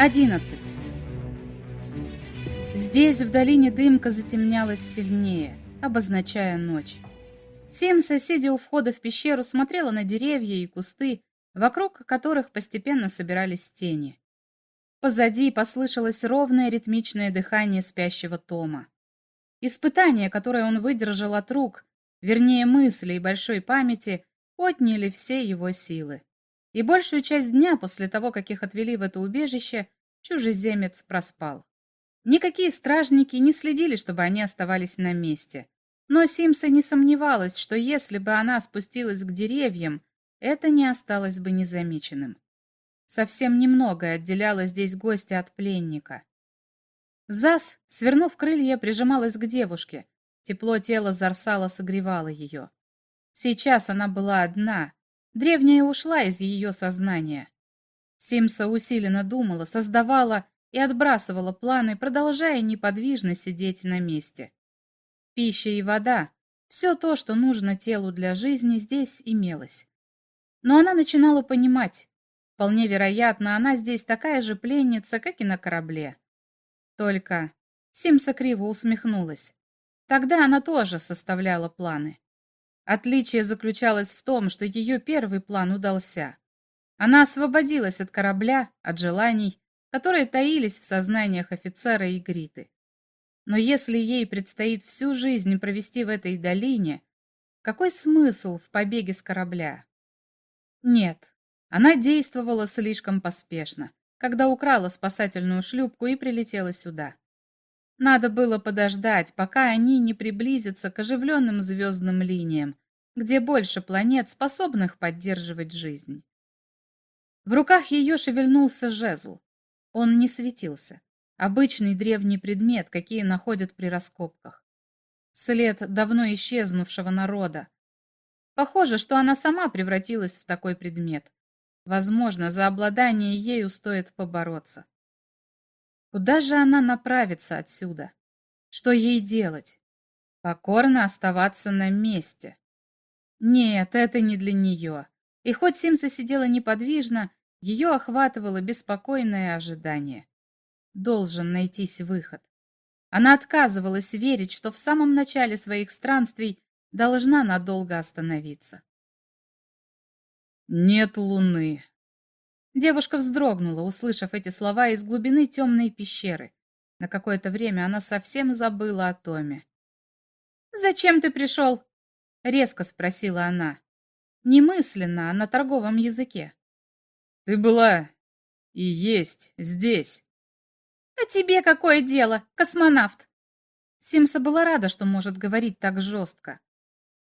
11. Здесь в долине дымка затемнялась сильнее, обозначая ночь. Симса, сидя у входа в пещеру, смотрела на деревья и кусты, вокруг которых постепенно собирались тени. Позади послышалось ровное ритмичное дыхание спящего Тома. Испытания, которое он выдержал от рук, вернее мысли и большой памяти, отняли все его силы. И большую часть дня после того, как их отвели в это убежище, чужеземец проспал. Никакие стражники не следили, чтобы они оставались на месте. Но Симса не сомневалась, что если бы она спустилась к деревьям, это не осталось бы незамеченным. Совсем немного отделяло здесь гостя от пленника. Зас, свернув крылья, прижималась к девушке. Тепло тела Зарсала согревало ее. Сейчас она была одна, Древняя ушла из ее сознания. Симса усиленно думала, создавала и отбрасывала планы, продолжая неподвижно сидеть на месте. Пища и вода — все то, что нужно телу для жизни, здесь имелось. Но она начинала понимать, вполне вероятно, она здесь такая же пленница, как и на корабле. Только Симса криво усмехнулась. Тогда она тоже составляла планы. Отличие заключалось в том, что ее первый план удался. Она освободилась от корабля, от желаний, которые таились в сознаниях офицера и Гриты. Но если ей предстоит всю жизнь провести в этой долине, какой смысл в побеге с корабля? Нет, она действовала слишком поспешно, когда украла спасательную шлюпку и прилетела сюда. Надо было подождать, пока они не приблизятся к оживленным звездным линиям, где больше планет, способных поддерживать жизнь. В руках ее шевельнулся жезл. Он не светился. Обычный древний предмет, какие находят при раскопках. След давно исчезнувшего народа. Похоже, что она сама превратилась в такой предмет. Возможно, за обладание ею стоит побороться. Куда же она направится отсюда? Что ей делать? Покорно оставаться на месте. Нет, это не для нее. И хоть Симса сидела неподвижно, ее охватывало беспокойное ожидание. Должен найтись выход. Она отказывалась верить, что в самом начале своих странствий должна надолго остановиться. «Нет луны», Девушка вздрогнула, услышав эти слова из глубины темной пещеры. На какое-то время она совсем забыла о Томе. «Зачем ты пришел?» — резко спросила она. Немысленно, а на торговом языке. «Ты была и есть здесь». «А тебе какое дело, космонавт?» Симса была рада, что может говорить так жестко.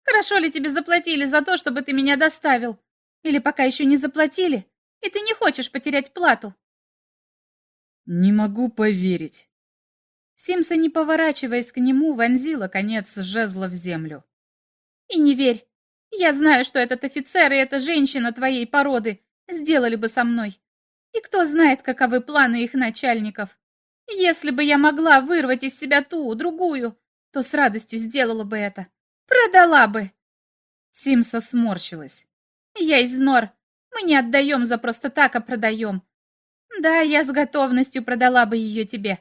«Хорошо ли тебе заплатили за то, чтобы ты меня доставил? Или пока еще не заплатили, и ты не хочешь потерять плату?» «Не могу поверить». Симса, не поворачиваясь к нему, вонзила конец жезла в землю. «И не верь. Я знаю, что этот офицер и эта женщина твоей породы сделали бы со мной. И кто знает, каковы планы их начальников. Если бы я могла вырвать из себя ту, другую, то с радостью сделала бы это. Продала бы!» Симса сморщилась. «Я из Нор, мы не отдаем за просто так, а продаем. Да, я с готовностью продала бы ее тебе.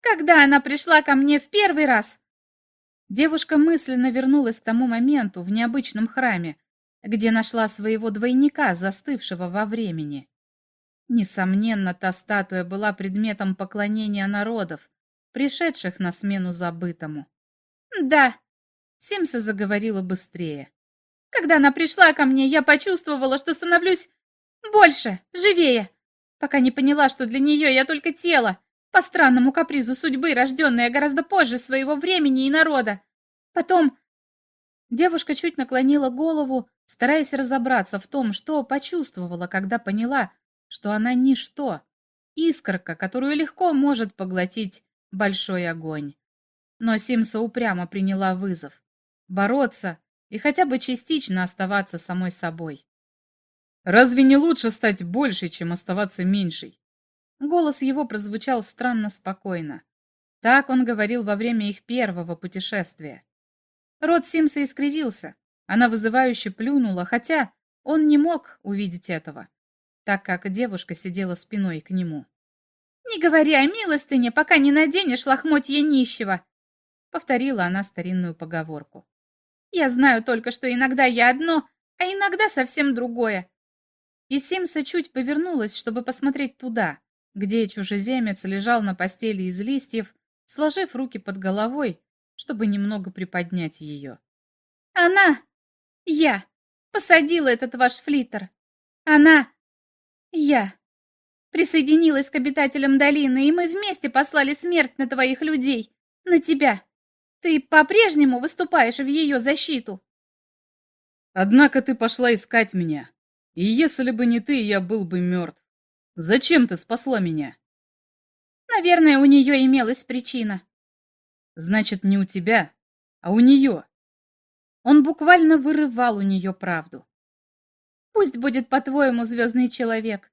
Когда она пришла ко мне в первый раз...» Девушка мысленно вернулась к тому моменту в необычном храме, где нашла своего двойника, застывшего во времени. Несомненно, та статуя была предметом поклонения народов, пришедших на смену забытому. «Да», — Симса заговорила быстрее. Когда она пришла ко мне, я почувствовала, что становлюсь больше, живее, пока не поняла, что для нее я только тело, по странному капризу судьбы, рожденная гораздо позже своего времени и народа. Потом... Девушка чуть наклонила голову, стараясь разобраться в том, что почувствовала, когда поняла, что она ничто, искорка, которую легко может поглотить большой огонь. Но Симса упрямо приняла вызов. Бороться и хотя бы частично оставаться самой собой. «Разве не лучше стать большей, чем оставаться меньшей?» Голос его прозвучал странно спокойно. Так он говорил во время их первого путешествия. Рот Симса искривился. Она вызывающе плюнула, хотя он не мог увидеть этого, так как девушка сидела спиной к нему. Не говори о милостыне, пока не наденешь лохмотья нищего!» Повторила она старинную поговорку. «Я знаю только, что иногда я одно, а иногда совсем другое». И Симса чуть повернулась, чтобы посмотреть туда, где чужеземец лежал на постели из листьев, сложив руки под головой, чтобы немного приподнять ее. «Она! Я! Посадила этот ваш флиттер! Она! Я!» Присоединилась к обитателям долины, и мы вместе послали смерть на твоих людей, на тебя. Ты по-прежнему выступаешь в ее защиту. Однако ты пошла искать меня, и если бы не ты, я был бы мертв. Зачем ты спасла меня? Наверное, у нее имелась причина. Значит, не у тебя, а у нее. Он буквально вырывал у нее правду. Пусть будет по-твоему, звездный человек.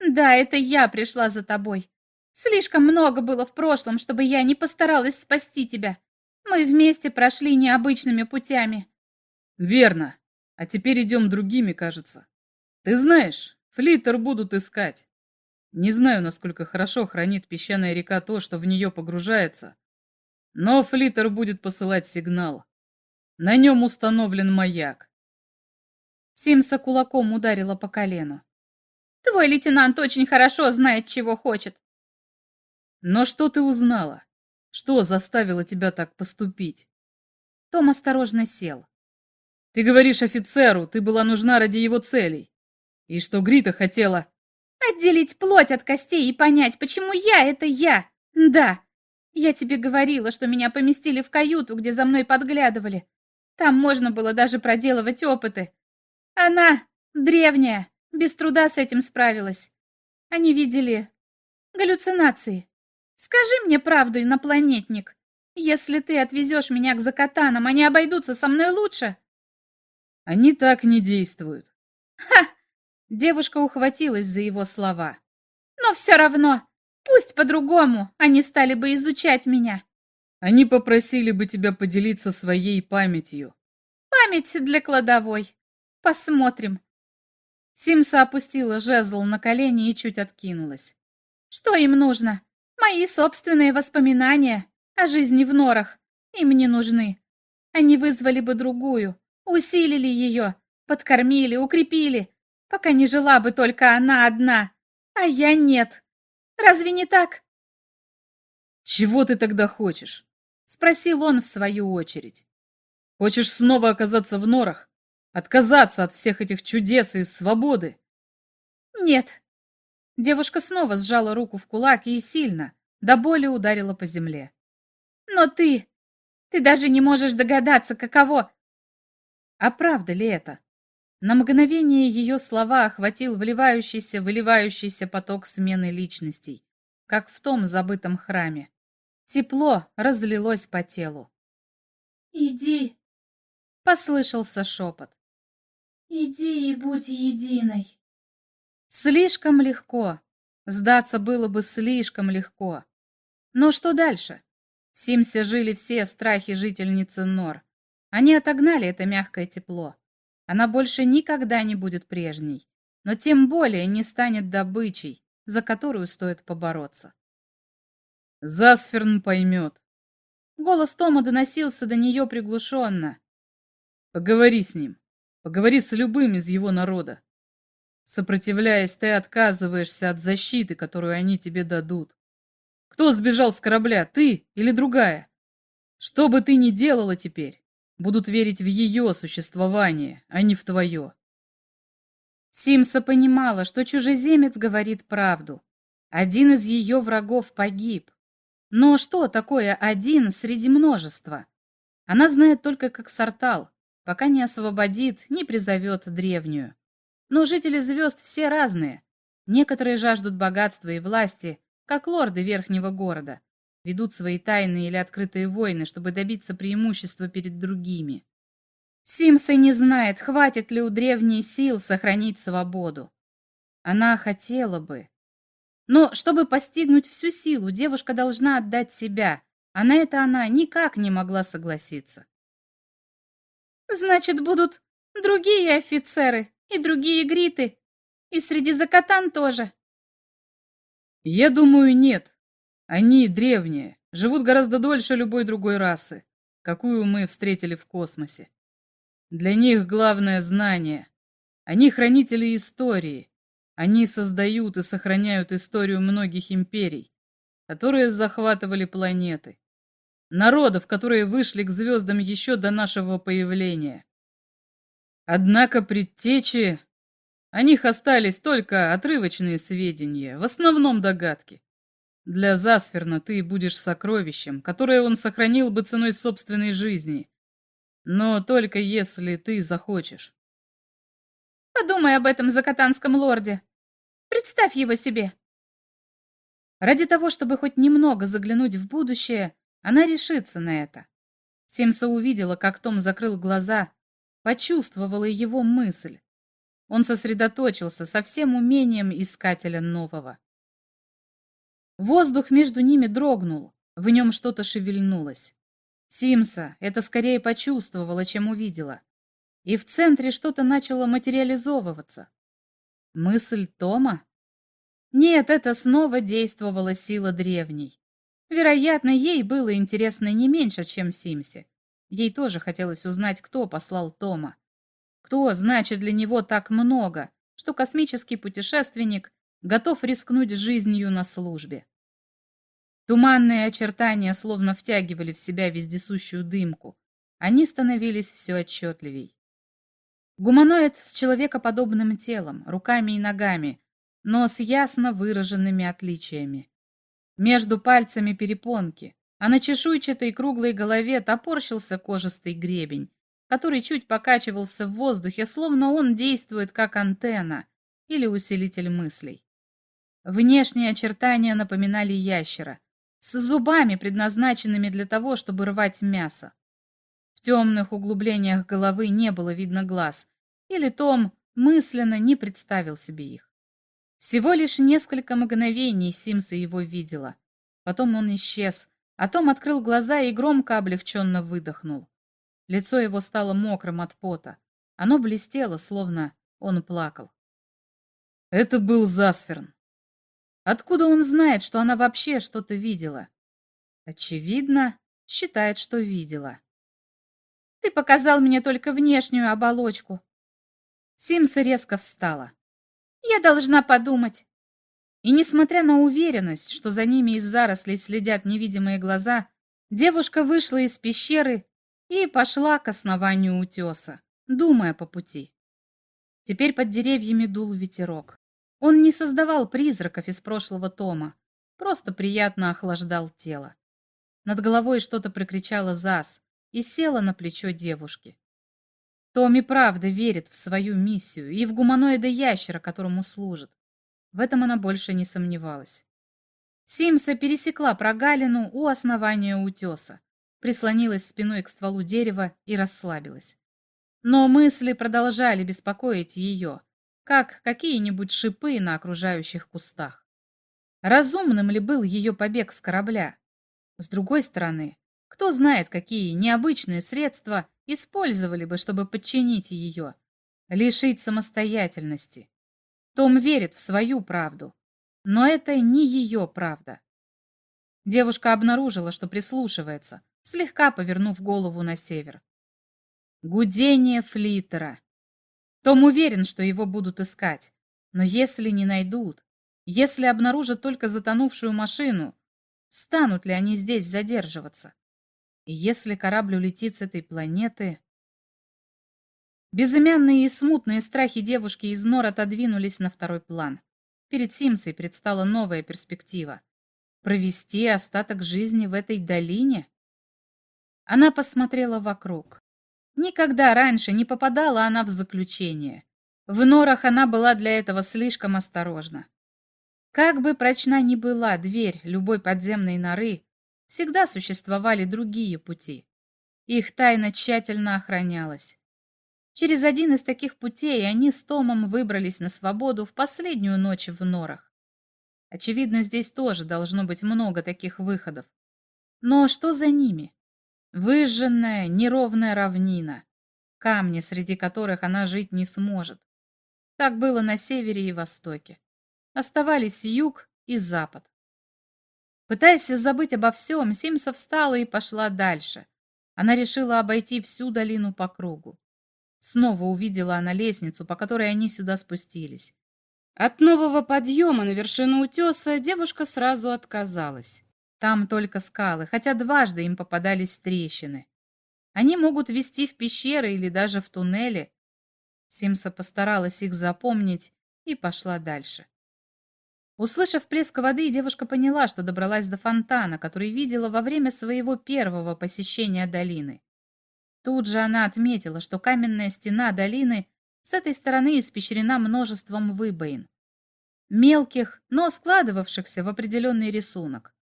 Да, это я пришла за тобой. Слишком много было в прошлом, чтобы я не постаралась спасти тебя. Мы вместе прошли необычными путями. Верно. А теперь идем другими, кажется. Ты знаешь, флиттер будут искать. Не знаю, насколько хорошо хранит песчаная река то, что в нее погружается. Но флиттер будет посылать сигнал. На нем установлен маяк. Симса кулаком ударила по колену. Твой лейтенант очень хорошо знает, чего хочет. Но что ты узнала? Что заставило тебя так поступить? Том осторожно сел. Ты говоришь офицеру, ты была нужна ради его целей. И что Грита хотела... Отделить плоть от костей и понять, почему я — это я. Да, я тебе говорила, что меня поместили в каюту, где за мной подглядывали. Там можно было даже проделывать опыты. Она древняя, без труда с этим справилась. Они видели галлюцинации. Скажи мне правду, инопланетник. Если ты отвезешь меня к закатанам, они обойдутся со мной лучше. Они так не действуют. Ха! Девушка ухватилась за его слова. Но все равно, пусть по-другому, они стали бы изучать меня. Они попросили бы тебя поделиться своей памятью. Память для кладовой. Посмотрим, Симса опустила жезл на колени и чуть откинулась. «Что им нужно? Мои собственные воспоминания о жизни в норах. Им не нужны. Они вызвали бы другую, усилили ее, подкормили, укрепили, пока не жила бы только она одна, а я нет. Разве не так?» «Чего ты тогда хочешь?» — спросил он в свою очередь. «Хочешь снова оказаться в норах? Отказаться от всех этих чудес и свободы? Нет. Девушка снова сжала руку в кулак и сильно, до боли ударила по земле. Но ты... Ты даже не можешь догадаться, каково... А правда ли это? На мгновение ее слова охватил вливающийся, выливающийся поток смены личностей, как в том забытом храме. Тепло разлилось по телу. «Иди!» — послышался шепот. Иди и будь единой. Слишком легко. Сдаться было бы слишком легко. Но что дальше? В Симсе жили все страхи жительницы Нор. Они отогнали это мягкое тепло. Она больше никогда не будет прежней, но тем более не станет добычей, за которую стоит побороться. Засферн поймет. Голос Тома доносился до нее приглушенно. Поговори с ним. Поговори с любым из его народа. Сопротивляясь, ты отказываешься от защиты, которую они тебе дадут. Кто сбежал с корабля, ты или другая? Что бы ты ни делала теперь, будут верить в ее существование, а не в твое. Симса понимала, что чужеземец говорит правду. Один из ее врагов погиб. Но что такое один среди множества? Она знает только как Сартал, пока не освободит, не призовет древнюю. Но жители звезд все разные. Некоторые жаждут богатства и власти, как лорды верхнего города, ведут свои тайные или открытые войны, чтобы добиться преимущества перед другими. Симса не знает, хватит ли у древней сил сохранить свободу. Она хотела бы. Но чтобы постигнуть всю силу, девушка должна отдать себя, а на это она никак не могла согласиться. Значит, будут другие офицеры и другие гриты. И среди закатан тоже. Я думаю, нет. Они древние, живут гораздо дольше любой другой расы, какую мы встретили в космосе. Для них главное знание. Они хранители истории. Они создают и сохраняют историю многих империй, которые захватывали планеты. Народов, которые вышли к звездам еще до нашего появления. Однако предтечи... О них остались только отрывочные сведения, в основном догадки. Для Засферна ты будешь сокровищем, которое он сохранил бы ценой собственной жизни. Но только если ты захочешь. Подумай об этом закатанском лорде. Представь его себе. Ради того, чтобы хоть немного заглянуть в будущее, она решится на это. Симса увидела, как Том закрыл глаза, почувствовала его мысль. Он сосредоточился со всем умением искателя нового. Воздух между ними дрогнул, в нем что-то шевельнулось. Симса это скорее почувствовала, чем увидела. И в центре что-то начало материализовываться. Мысль Тома? Нет, это снова действовала сила древней. Вероятно, ей было интересно не меньше, чем Симсе. Ей тоже хотелось узнать, кто послал Тома. Кто значит для него так много, что космический путешественник готов рискнуть жизнью на службе. Туманные очертания словно втягивали в себя вездесущую дымку. Они становились все отчетливей. Гуманоид с человекоподобным телом, руками и ногами, но с ясно выраженными отличиями. Между пальцами перепонки, а на чешуйчатой круглой голове топорщился кожистый гребень, который чуть покачивался в воздухе, словно он действует как антенна или усилитель мыслей. Внешние очертания напоминали ящера, с зубами, предназначенными для того, чтобы рвать мясо. В темных углублениях головы не было видно глаз, или Том мысленно не представил себе их. Всего лишь несколько мгновений Симса его видела. Потом он исчез, а Том открыл глаза и громко облегченно выдохнул. Лицо его стало мокрым от пота. Оно блестело, словно он плакал. Это был Засферн. Откуда он знает, что она вообще что-то видела? Очевидно, считает, что видела. Ты показал мне только внешнюю оболочку. Симса резко встала. Я должна подумать. И несмотря на уверенность, что за ними из зарослей следят невидимые глаза, девушка вышла из пещеры и пошла к основанию утеса, думая по пути. Теперь под деревьями дул ветерок. Он не создавал призраков из прошлого тома, просто приятно охлаждал тело. Над головой что-то прикричало Зас и села на плечо девушки. Томми правда верит в свою миссию и в гуманоида ящера, которому служит. В этом она больше не сомневалась. Симса пересекла прогалину у основания утеса, прислонилась спиной к стволу дерева и расслабилась. Но мысли продолжали беспокоить ее, как какие-нибудь шипы на окружающих кустах. Разумным ли был ее побег с корабля? С другой стороны, кто знает, какие необычные средства использовали бы, чтобы подчинить ее, лишить самостоятельности. Том верит в свою правду, но это не ее правда. Девушка обнаружила, что прислушивается, слегка повернув голову на север. Гудение флиттера. Том уверен, что его будут искать. Но если не найдут, если обнаружат только затонувшую машину, станут ли они здесь задерживаться? И если корабль улетит с этой планеты... Безымянные и смутные страхи девушки из нор отодвинулись на второй план. Перед Симсой предстала новая перспектива. Провести остаток жизни в этой долине? Она посмотрела вокруг. Никогда раньше не попадала она в заключение. В норах она была для этого слишком осторожна. Как бы прочна ни была дверь любой подземной норы, всегда существовали другие пути. Их тайна тщательно охранялась. Через один из таких путей они с Томом выбрались на свободу в последнюю ночь в норах. Очевидно, здесь тоже должно быть много таких выходов. Но что за ними? Выжженная, неровная равнина, камни, среди которых она жить не сможет. Так было на севере и востоке. Оставались юг и запад. Пытаясь забыть обо всем, Симса встала и пошла дальше. Она решила обойти всю долину по кругу. Снова увидела она лестницу, по которой они сюда спустились. От нового подъема на вершину утеса девушка сразу отказалась. Там только скалы, хотя дважды им попадались трещины. Они могут вести в пещеры или даже в туннели. Симса постаралась их запомнить и пошла дальше. Услышав плеск воды, девушка поняла, что добралась до фонтана, который видела во время своего первого посещения долины. Тут же она отметила, что каменная стена долины с этой стороны испещрена множеством выбоин. Мелких, но складывавшихся в определенный рисунок.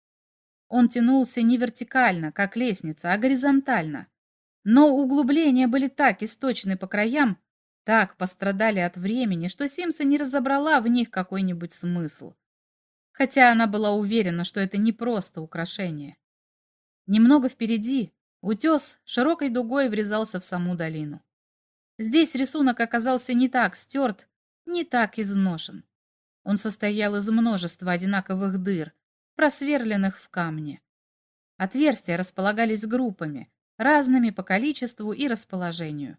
Он тянулся не вертикально, как лестница, а горизонтально. Но углубления были так источны по краям, так пострадали от времени, что Симса не разобрала в них какой-нибудь смысл. Хотя она была уверена, что это не просто украшение. Немного впереди утес широкой дугой врезался в саму долину. Здесь рисунок оказался не так стерт, не так изношен. Он состоял из множества одинаковых дыр, просверленных в камне. Отверстия располагались группами, разными по количеству и расположению.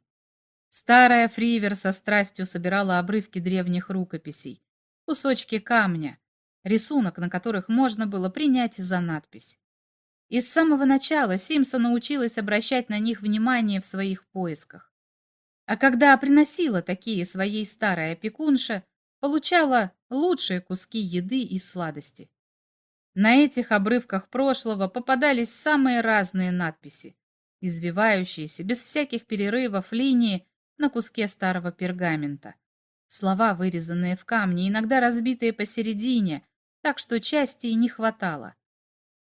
Старая Фривер со страстью собирала обрывки древних рукописей, кусочки камня, рисунок на которых можно было принять за надпись. И с самого начала Симса научилась обращать на них внимание в своих поисках. А когда приносила такие своей старой опекунше, получала лучшие куски еды и сладости. На этих обрывках прошлого попадались самые разные надписи, извивающиеся, без всяких перерывов линии на куске старого пергамента. Слова, вырезанные в камне, иногда разбитые посередине, так что части и не хватало.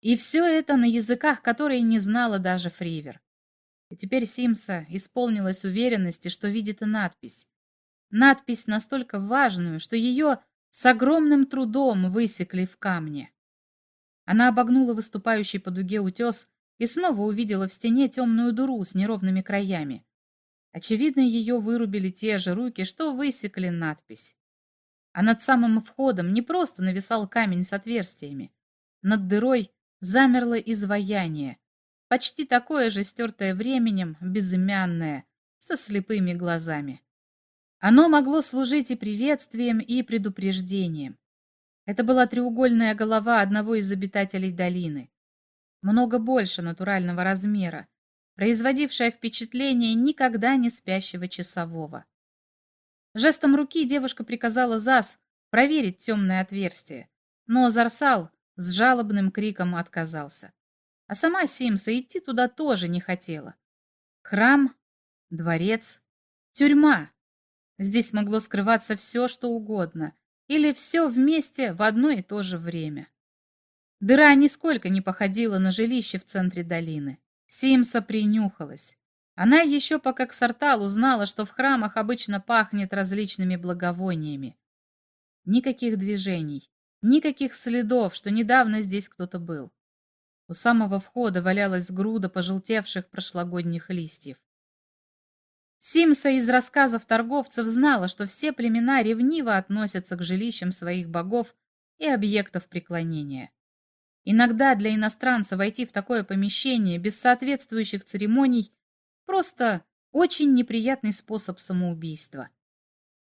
И все это на языках, которые не знала даже Фривер. И теперь Симса исполнилась уверенности, что видит надпись. Надпись настолько важную, что ее с огромным трудом высекли в камне. Она обогнула выступающий по дуге утес и снова увидела в стене темную дыру с неровными краями. Очевидно, ее вырубили те же руки, что высекли надпись. А над самым входом не просто нависал камень с отверстиями. Над дырой замерло изваяние, почти такое же стертое временем, безымянное, со слепыми глазами. Оно могло служить и приветствием, и предупреждением. Это была треугольная голова одного из обитателей долины много больше натурального размера, производившая впечатление никогда не спящего часового. Жестом руки девушка приказала Зас проверить темное отверстие, но Зарсал с жалобным криком отказался. А сама Симса идти туда тоже не хотела. Храм, дворец, тюрьма. Здесь могло скрываться все, что угодно, или все вместе в одно и то же время. Дыра нисколько не походила на жилище в центре долины. Симса принюхалась. Она еще пока к Сартал узнала, что в храмах обычно пахнет различными благовониями. Никаких движений, никаких следов, что недавно здесь кто-то был. У самого входа валялась груда пожелтевших прошлогодних листьев. Симса из рассказов торговцев знала, что все племена ревниво относятся к жилищам своих богов и объектов преклонения. Иногда для иностранца войти в такое помещение без соответствующих церемоний просто очень неприятный способ самоубийства.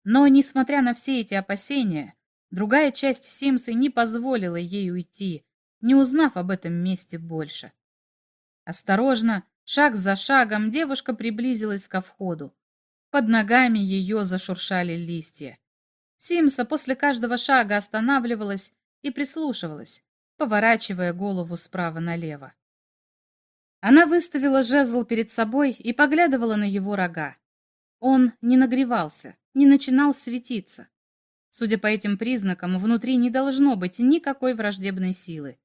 Но, несмотря на все эти опасения, другая часть Симсы не позволила ей уйти, не узнав об этом месте больше. Осторожно, шаг за шагом, девушка приблизилась ко входу. Под ногами ее зашуршали листья. Симса после каждого шага останавливалась и прислушивалась поворачивая голову справа налево. Она выставила жезл перед собой и поглядывала на его рога. Он не нагревался, не начинал светиться. Судя по этим признакам, внутри не должно быть никакой враждебной силы.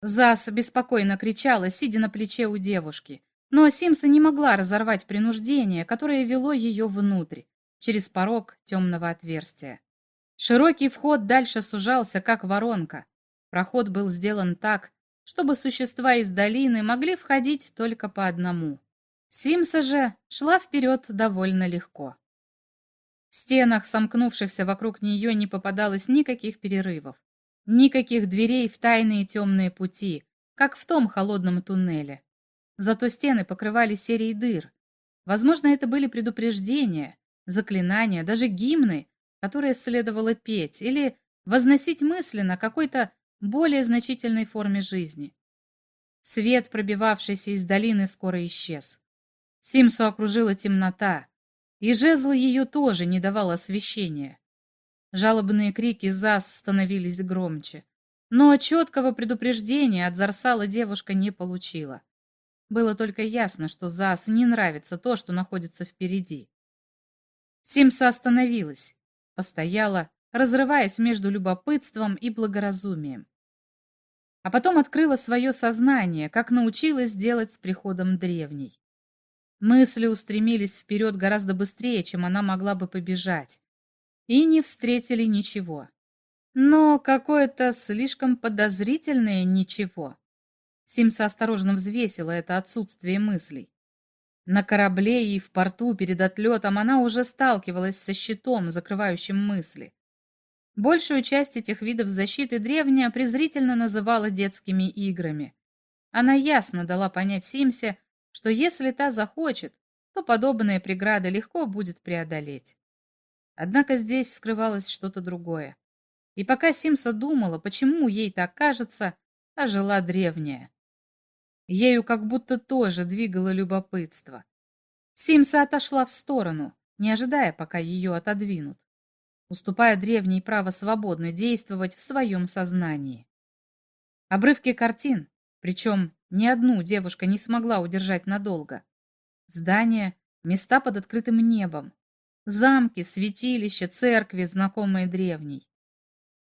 Зас беспокойно кричала, сидя на плече у девушки, но Симса не могла разорвать принуждение, которое вело ее внутрь, через порог темного отверстия. Широкий вход дальше сужался, как воронка, Проход был сделан так, чтобы существа из долины могли входить только по одному. Симса же шла вперед довольно легко. Стенах, сомкнувшихся вокруг нее, не попадалось никаких перерывов. Никаких дверей в тайные темные пути, как в том холодном туннеле. Зато стены покрывали серией дыр. Возможно, это были предупреждения, заклинания, даже гимны, которые следовало петь или возносить мысленно какой-то более значительной форме жизни. Свет, пробивавшийся из долины, скоро исчез. Симсу окружила темнота, и жезл ее тоже не давал освещения. Жалобные крики Зас становились громче, но четкого предупреждения от Зарсала девушка не получила. Было только ясно, что Зас не нравится то, что находится впереди. Симса остановилась, постояла, разрываясь между любопытством и благоразумием. А потом открыла свое сознание, как научилась делать с приходом древней. Мысли устремились вперед гораздо быстрее, чем она могла бы побежать, и не встретили ничего. Но какое-то слишком подозрительное ничего. Симса осторожно взвесила это отсутствие мыслей. На корабле и в порту перед отлетом она уже сталкивалась со щитом, закрывающим мысли. Большую часть этих видов защиты древняя презрительно называла детскими играми. Она ясно дала понять Симсе, что если та захочет, то подобные преграды легко будет преодолеть. Однако здесь скрывалось что-то другое. И пока Симса думала, почему ей так кажется, ожила древняя. Ею как будто тоже двигало любопытство. Симса отошла в сторону, не ожидая, пока ее отодвинут уступая древней право свободно действовать в своем сознании. Обрывки картин, причем ни одну девушка не смогла удержать надолго. Здания, места под открытым небом, замки, святилища, церкви, знакомые древней.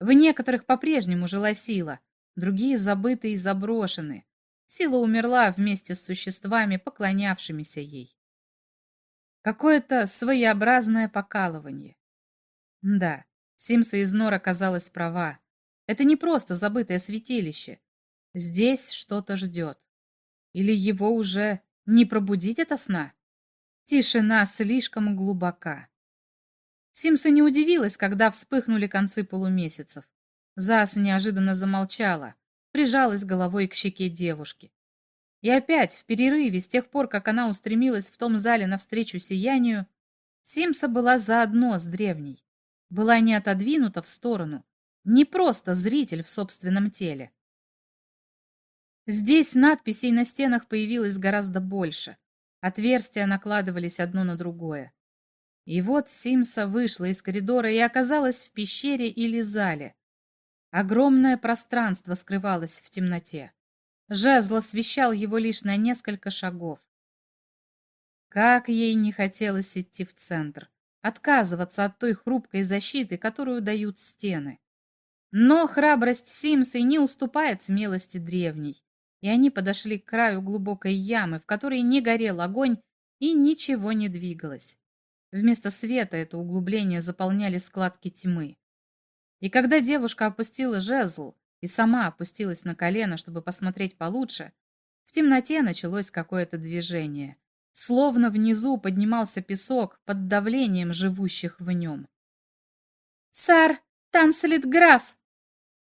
В некоторых по-прежнему жила сила, другие забыты и заброшены. Сила умерла вместе с существами, поклонявшимися ей. Какое-то своеобразное покалывание. Да, Симса из Нор оказалась права. Это не просто забытое святилище. Здесь что-то ждет. Или его уже не пробудить это сна? Тишина слишком глубока. Симса не удивилась, когда вспыхнули концы полумесяцев. Зас неожиданно замолчала, прижалась головой к щеке девушки. И опять, в перерыве, с тех пор, как она устремилась в том зале навстречу сиянию, Симса была заодно с древней была не отодвинута в сторону, не просто зритель в собственном теле. Здесь надписей на стенах появилось гораздо больше. Отверстия накладывались одно на другое. И вот Симса вышла из коридора и оказалась в пещере или зале. Огромное пространство скрывалось в темноте. Жезл освещал его лишь на несколько шагов. Как ей не хотелось идти в центр отказываться от той хрупкой защиты, которую дают стены. Но храбрость Симсы не уступает смелости древней, и они подошли к краю глубокой ямы, в которой не горел огонь и ничего не двигалось. Вместо света это углубление заполняли складки тьмы. И когда девушка опустила жезл и сама опустилась на колено, чтобы посмотреть получше, в темноте началось какое-то движение. Словно внизу поднимался песок под давлением живущих в нем. «Сар, танцелит граф!»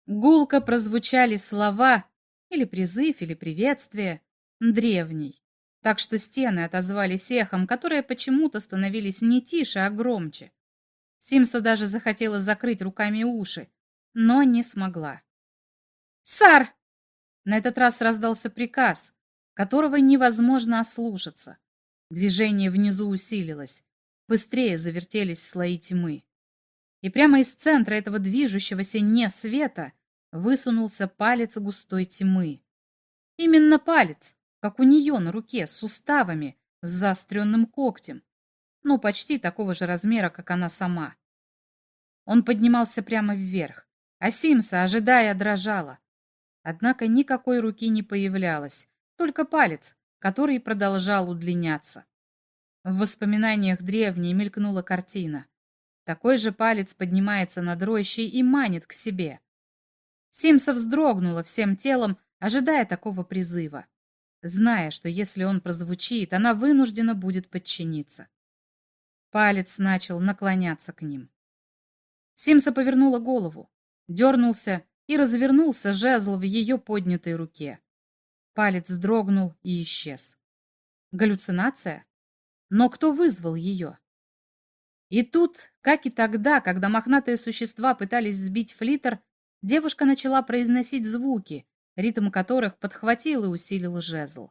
Гулко прозвучали слова, или призыв, или приветствие, древний, так что стены отозвались эхом, которые почему-то становились не тише, а громче. Симса даже захотела закрыть руками уши, но не смогла. «Сар!» На этот раз раздался приказ, которого невозможно ослушаться. Движение внизу усилилось. Быстрее завертелись слои тьмы. И прямо из центра этого движущегося не света высунулся палец густой тьмы. Именно палец, как у нее на руке, с суставами, с заостренным когтем. Ну, почти такого же размера, как она сама. Он поднимался прямо вверх, а Симса, ожидая, дрожала. Однако никакой руки не появлялось, только палец, который продолжал удлиняться. В воспоминаниях древней мелькнула картина. Такой же палец поднимается над рощей и манит к себе. Симса вздрогнула всем телом, ожидая такого призыва, зная, что если он прозвучит, она вынуждена будет подчиниться. Палец начал наклоняться к ним. Симса повернула голову, дернулся и развернулся жезл в ее поднятой руке. Палец дрогнул и исчез. Галлюцинация? Но кто вызвал ее? И тут, как и тогда, когда мохнатые существа пытались сбить флитер, девушка начала произносить звуки, ритм которых подхватил и усилил жезл.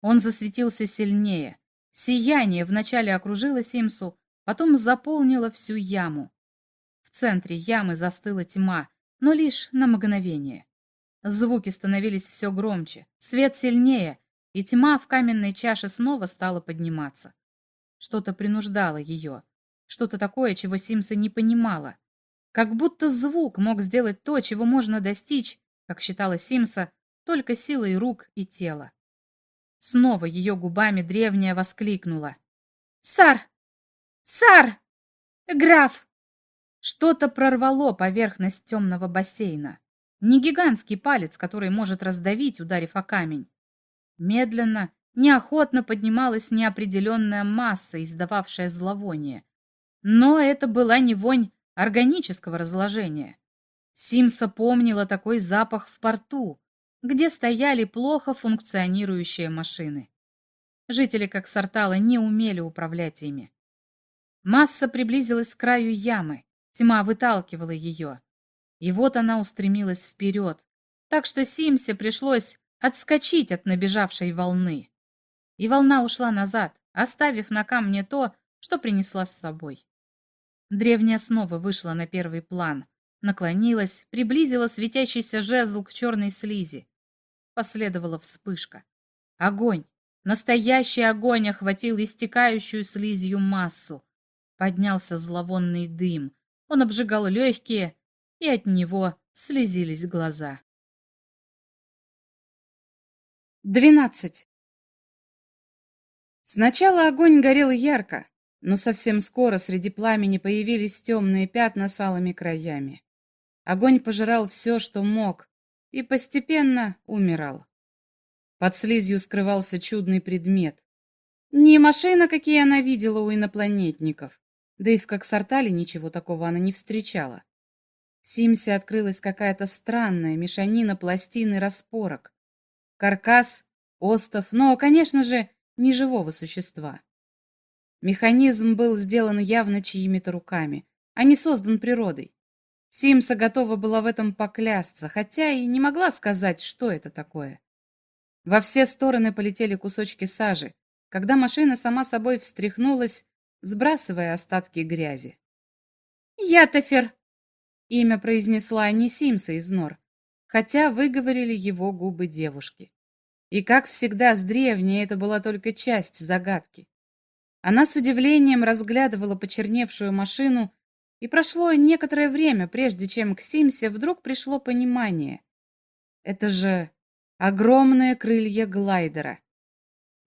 Он засветился сильнее. Сияние вначале окружило Симсу, потом заполнило всю яму. В центре ямы застыла тьма, но лишь на мгновение. Звуки становились все громче, свет сильнее, и тьма в каменной чаше снова стала подниматься. Что-то принуждало ее, что-то такое, чего Симса не понимала. Как будто звук мог сделать то, чего можно достичь, как считала Симса, только силой рук и тела. Снова ее губами древняя воскликнула. «Сар! Сар! Граф!» Что-то прорвало поверхность темного бассейна. Не гигантский палец, который может раздавить, ударив о камень. Медленно, неохотно поднималась неопределенная масса, издававшая зловоние. Но это была не вонь органического разложения. Симса помнила такой запах в порту, где стояли плохо функционирующие машины. Жители как Сартала не умели управлять ими. Масса приблизилась к краю ямы, тьма выталкивала ее. И вот она устремилась вперед, так что Симсе пришлось отскочить от набежавшей волны. И волна ушла назад, оставив на камне то, что принесла с собой. Древняя снова вышла на первый план, наклонилась, приблизила светящийся жезл к черной слизи. Последовала вспышка. Огонь, настоящий огонь охватил истекающую слизью массу. Поднялся зловонный дым. Он обжигал легкие, и от него слезились глаза. Двенадцать. Сначала огонь горел ярко, но совсем скоро среди пламени появились темные пятна с алыми краями. Огонь пожирал все, что мог, и постепенно умирал. Под слизью скрывался чудный предмет. Не машина, какие она видела у инопланетников, да и в Коксартале ничего такого она не встречала. Симсе открылась какая-то странная мешанина пластин и распорок. Каркас, остов, но, конечно же, не живого существа. Механизм был сделан явно чьими-то руками, а не создан природой. Симса готова была в этом поклясться, хотя и не могла сказать, что это такое. Во все стороны полетели кусочки сажи, когда машина сама собой встряхнулась, сбрасывая остатки грязи. «Ятофер!» — имя произнесла не Симса из нор, хотя выговорили его губы девушки. И, как всегда, с древней это была только часть загадки. Она с удивлением разглядывала почерневшую машину, и прошло некоторое время, прежде чем к Симсе вдруг пришло понимание. Это же огромные крылья глайдера.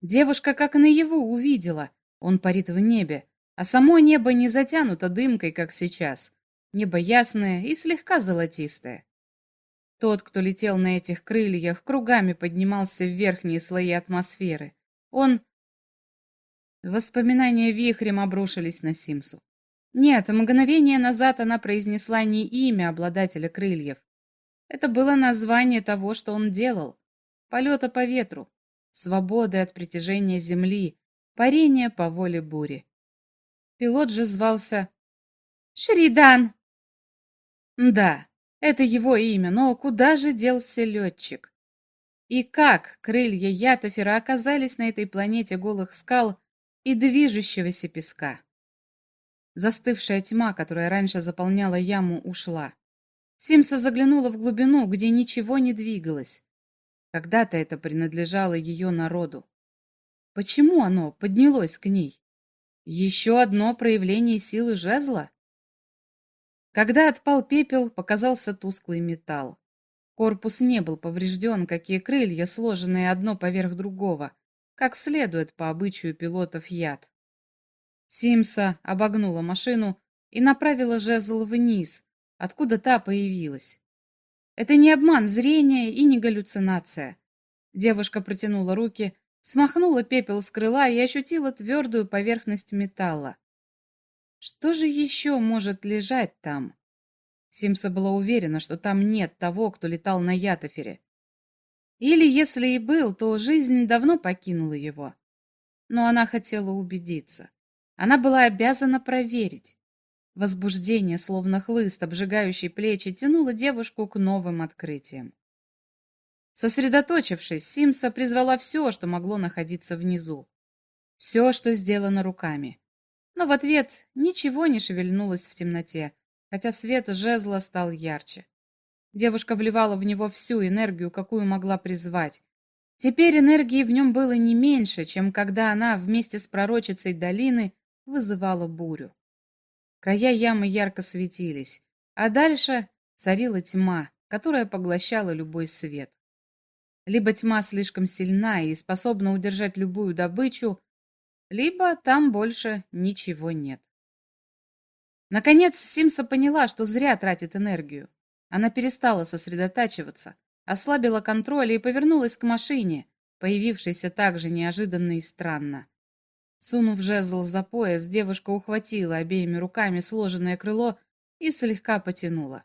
Девушка как наяву увидела, он парит в небе, а само небо не затянуто дымкой, как сейчас. Небо ясное и слегка золотистое. Тот, кто летел на этих крыльях, кругами поднимался в верхние слои атмосферы. Он... Воспоминания вихрем обрушились на Симсу. Нет, мгновение назад она произнесла не имя обладателя крыльев. Это было название того, что он делал. Полета по ветру, свободы от притяжения земли, парения по воле бури. Пилот же звался Шридан. Да, это его имя, но куда же делся летчик? И как крылья Ятофера оказались на этой планете голых скал и движущегося песка? Застывшая тьма, которая раньше заполняла яму, ушла. Симса заглянула в глубину, где ничего не двигалось. Когда-то это принадлежало ее народу. Почему оно поднялось к ней? Еще одно проявление силы жезла? Когда отпал пепел, показался тусклый металл. Корпус не был поврежден, какие крылья, сложенные одно поверх другого, как следует по обычаю пилотов яд. Симса обогнула машину и направила жезл вниз, откуда та появилась. Это не обман зрения и не галлюцинация. Девушка протянула руки, смахнула пепел с крыла и ощутила твердую поверхность металла. Что же еще может лежать там? Симса была уверена, что там нет того, кто летал на Ятофере. Или, если и был, то жизнь давно покинула его. Но она хотела убедиться. Она была обязана проверить. Возбуждение, словно хлыст, обжигающий плечи, тянуло девушку к новым открытиям. Сосредоточившись, Симса призвала все, что могло находиться внизу. Все, что сделано руками. Но в ответ ничего не шевельнулось в темноте, хотя свет жезла стал ярче. Девушка вливала в него всю энергию, какую могла призвать. Теперь энергии в нем было не меньше, чем когда она вместе с пророчицей долины вызывала бурю. Края ямы ярко светились, а дальше царила тьма, которая поглощала любой свет. Либо тьма слишком сильна и способна удержать любую добычу, либо там больше ничего нет. Наконец Симса поняла, что зря тратит энергию. Она перестала сосредотачиваться, ослабила контроль и повернулась к машине, появившейся так же неожиданно и странно. Сунув жезл за пояс, девушка ухватила обеими руками сложенное крыло и слегка потянула.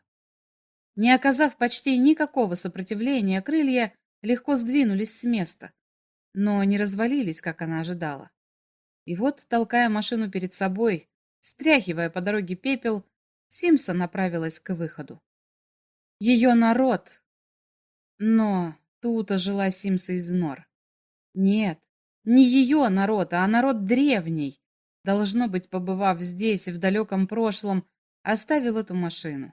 Не оказав почти никакого сопротивления, крылья легко сдвинулись с места, но не развалились, как она ожидала. И вот, толкая машину перед собой, стряхивая по дороге пепел, Симса направилась к выходу. Ее народ! Но тут ожила Симса из нор. Нет, не ее народ, а народ древний. Должно быть, побывав здесь, в далеком прошлом, оставил эту машину.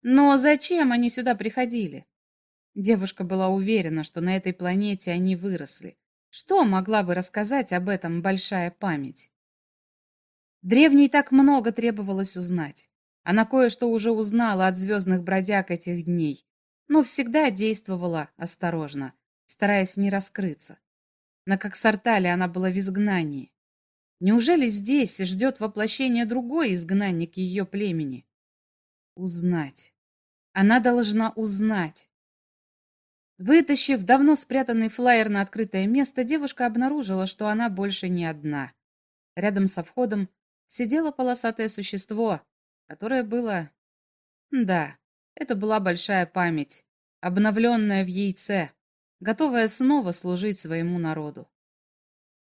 Но зачем они сюда приходили? Девушка была уверена, что на этой планете они выросли. Что могла бы рассказать об этом большая память? Древней так много требовалось узнать. Она кое-что уже узнала от звездных бродяг этих дней, но всегда действовала осторожно, стараясь не раскрыться. На Коксартале она была в изгнании. Неужели здесь ждет воплощение другой изгнанник ее племени? Узнать. Она должна узнать. Вытащив давно спрятанный флаер на открытое место, девушка обнаружила, что она больше не одна. Рядом со входом сидело полосатое существо, которое было... Да, это была большая память, обновленная в яйце готовая снова служить своему народу.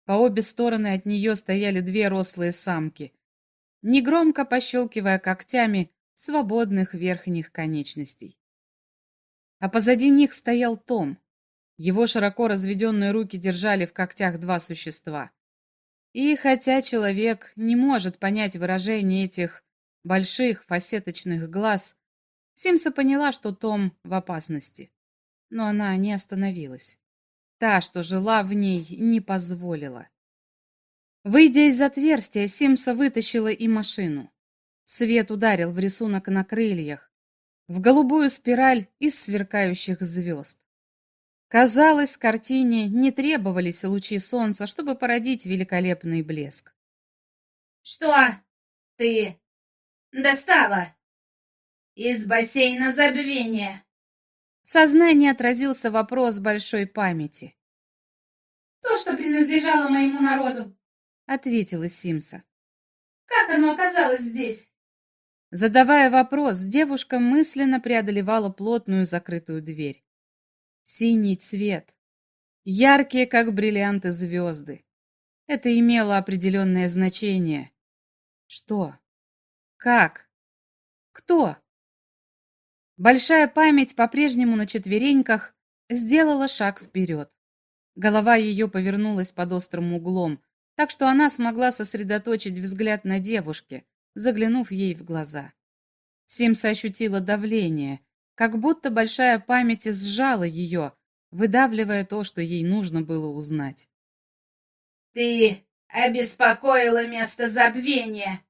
По обе стороны от нее стояли две рослые самки, негромко пощелкивая когтями свободных верхних конечностей. А позади них стоял Том. Его широко разведенные руки держали в когтях два существа. И хотя человек не может понять выражение этих больших фасеточных глаз, Симса поняла, что Том в опасности но она не остановилась. Та, что жила в ней, не позволила. Выйдя из отверстия, Симса вытащила и машину. Свет ударил в рисунок на крыльях, в голубую спираль из сверкающих звезд. Казалось, картине не требовались лучи солнца, чтобы породить великолепный блеск. «Что ты достала из бассейна забвения?» В сознании отразился вопрос большой памяти. «То, что принадлежало моему народу», — ответила Симса. «Как оно оказалось здесь?» Задавая вопрос, девушка мысленно преодолевала плотную закрытую дверь. Синий цвет. Яркие, как бриллианты, звезды. Это имело определенное значение. Что? Как? Кто? Большая память по-прежнему на четвереньках сделала шаг вперед. Голова ее повернулась под острым углом, так что она смогла сосредоточить взгляд на девушке, заглянув ей в глаза. Симса ощутила давление, как будто большая память сжала ее, выдавливая то, что ей нужно было узнать. «Ты обеспокоила место забвения!»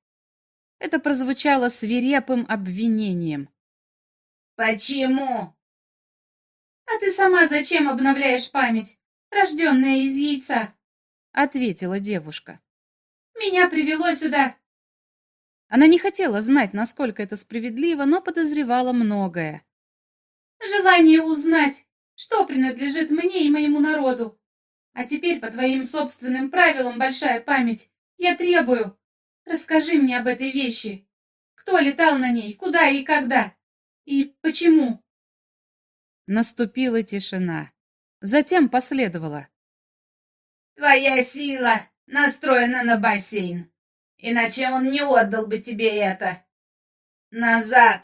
Это прозвучало свирепым обвинением. «Почему?» «А ты сама зачем обновляешь память, рожденная из яйца?» — ответила девушка. «Меня привело сюда». Она не хотела знать, насколько это справедливо, но подозревала многое. «Желание узнать, что принадлежит мне и моему народу. А теперь, по твоим собственным правилам, большая память, я требую. Расскажи мне об этой вещи. Кто летал на ней, куда и когда?» И почему?» Наступила тишина. Затем последовало. «Твоя сила настроена на бассейн, иначе он не отдал бы тебе это. Назад,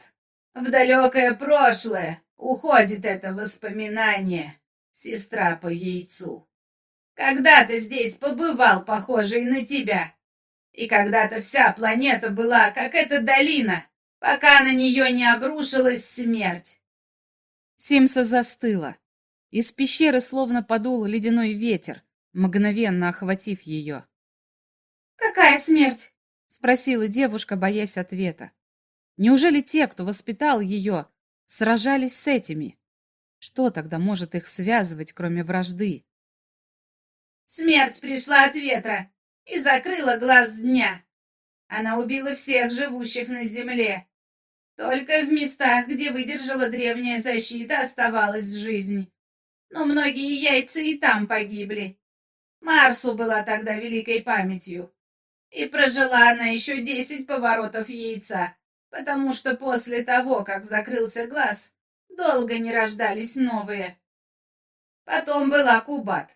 в далекое прошлое, уходит это воспоминание, сестра по яйцу. Когда-то здесь побывал похожий на тебя, и когда-то вся планета была, как эта долина, пока на нее не обрушилась смерть. Симса застыла. Из пещеры словно подул ледяной ветер, мгновенно охватив ее. «Какая смерть?» — спросила девушка, боясь ответа. Неужели те, кто воспитал ее, сражались с этими? Что тогда может их связывать, кроме вражды? Смерть пришла от ветра и закрыла глаз дня. Она убила всех живущих на земле. Только в местах, где выдержала древняя защита, оставалась жизнь. Но многие яйца и там погибли. Марсу была тогда великой памятью. И прожила она еще десять поворотов яйца потому что после того, как закрылся глаз, долго не рождались новые. Потом была Кубат,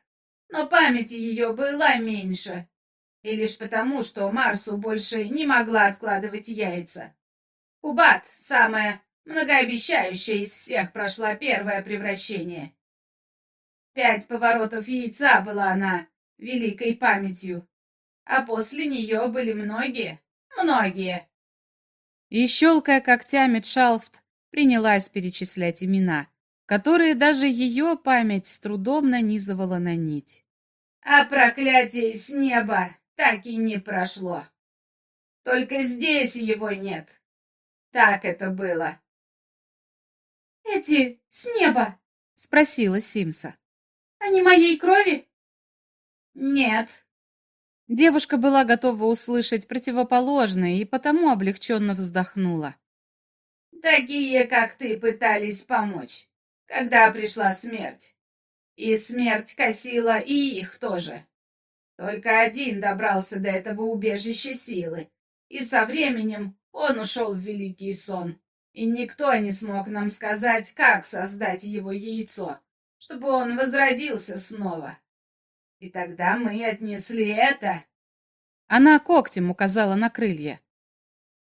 но памяти ее была меньше, и лишь потому, что Марсу больше не могла откладывать яйца. Кубат, самая многообещающая из всех, прошла первое превращение. Пять поворотов яйца была она великой памятью, а после нее были многие, многие. И, щелкая когтями Тшалфт, принялась перечислять имена, которые даже ее память с трудом нанизывала на нить. «А проклятие с неба так и не прошло. Только здесь его нет. Так это было». «Эти с неба?» — спросила Симса. «Они моей крови?» «Нет, Девушка была готова услышать противоположное и потому облегченно вздохнула. «Такие, как ты, пытались помочь, когда пришла смерть. И смерть косила и их тоже. Только один добрался до этого убежища силы, и со временем он ушел в великий сон, и никто не смог нам сказать, как создать его яйцо, чтобы он возродился снова. И тогда мы отнесли это... Она когтем указала на крылья.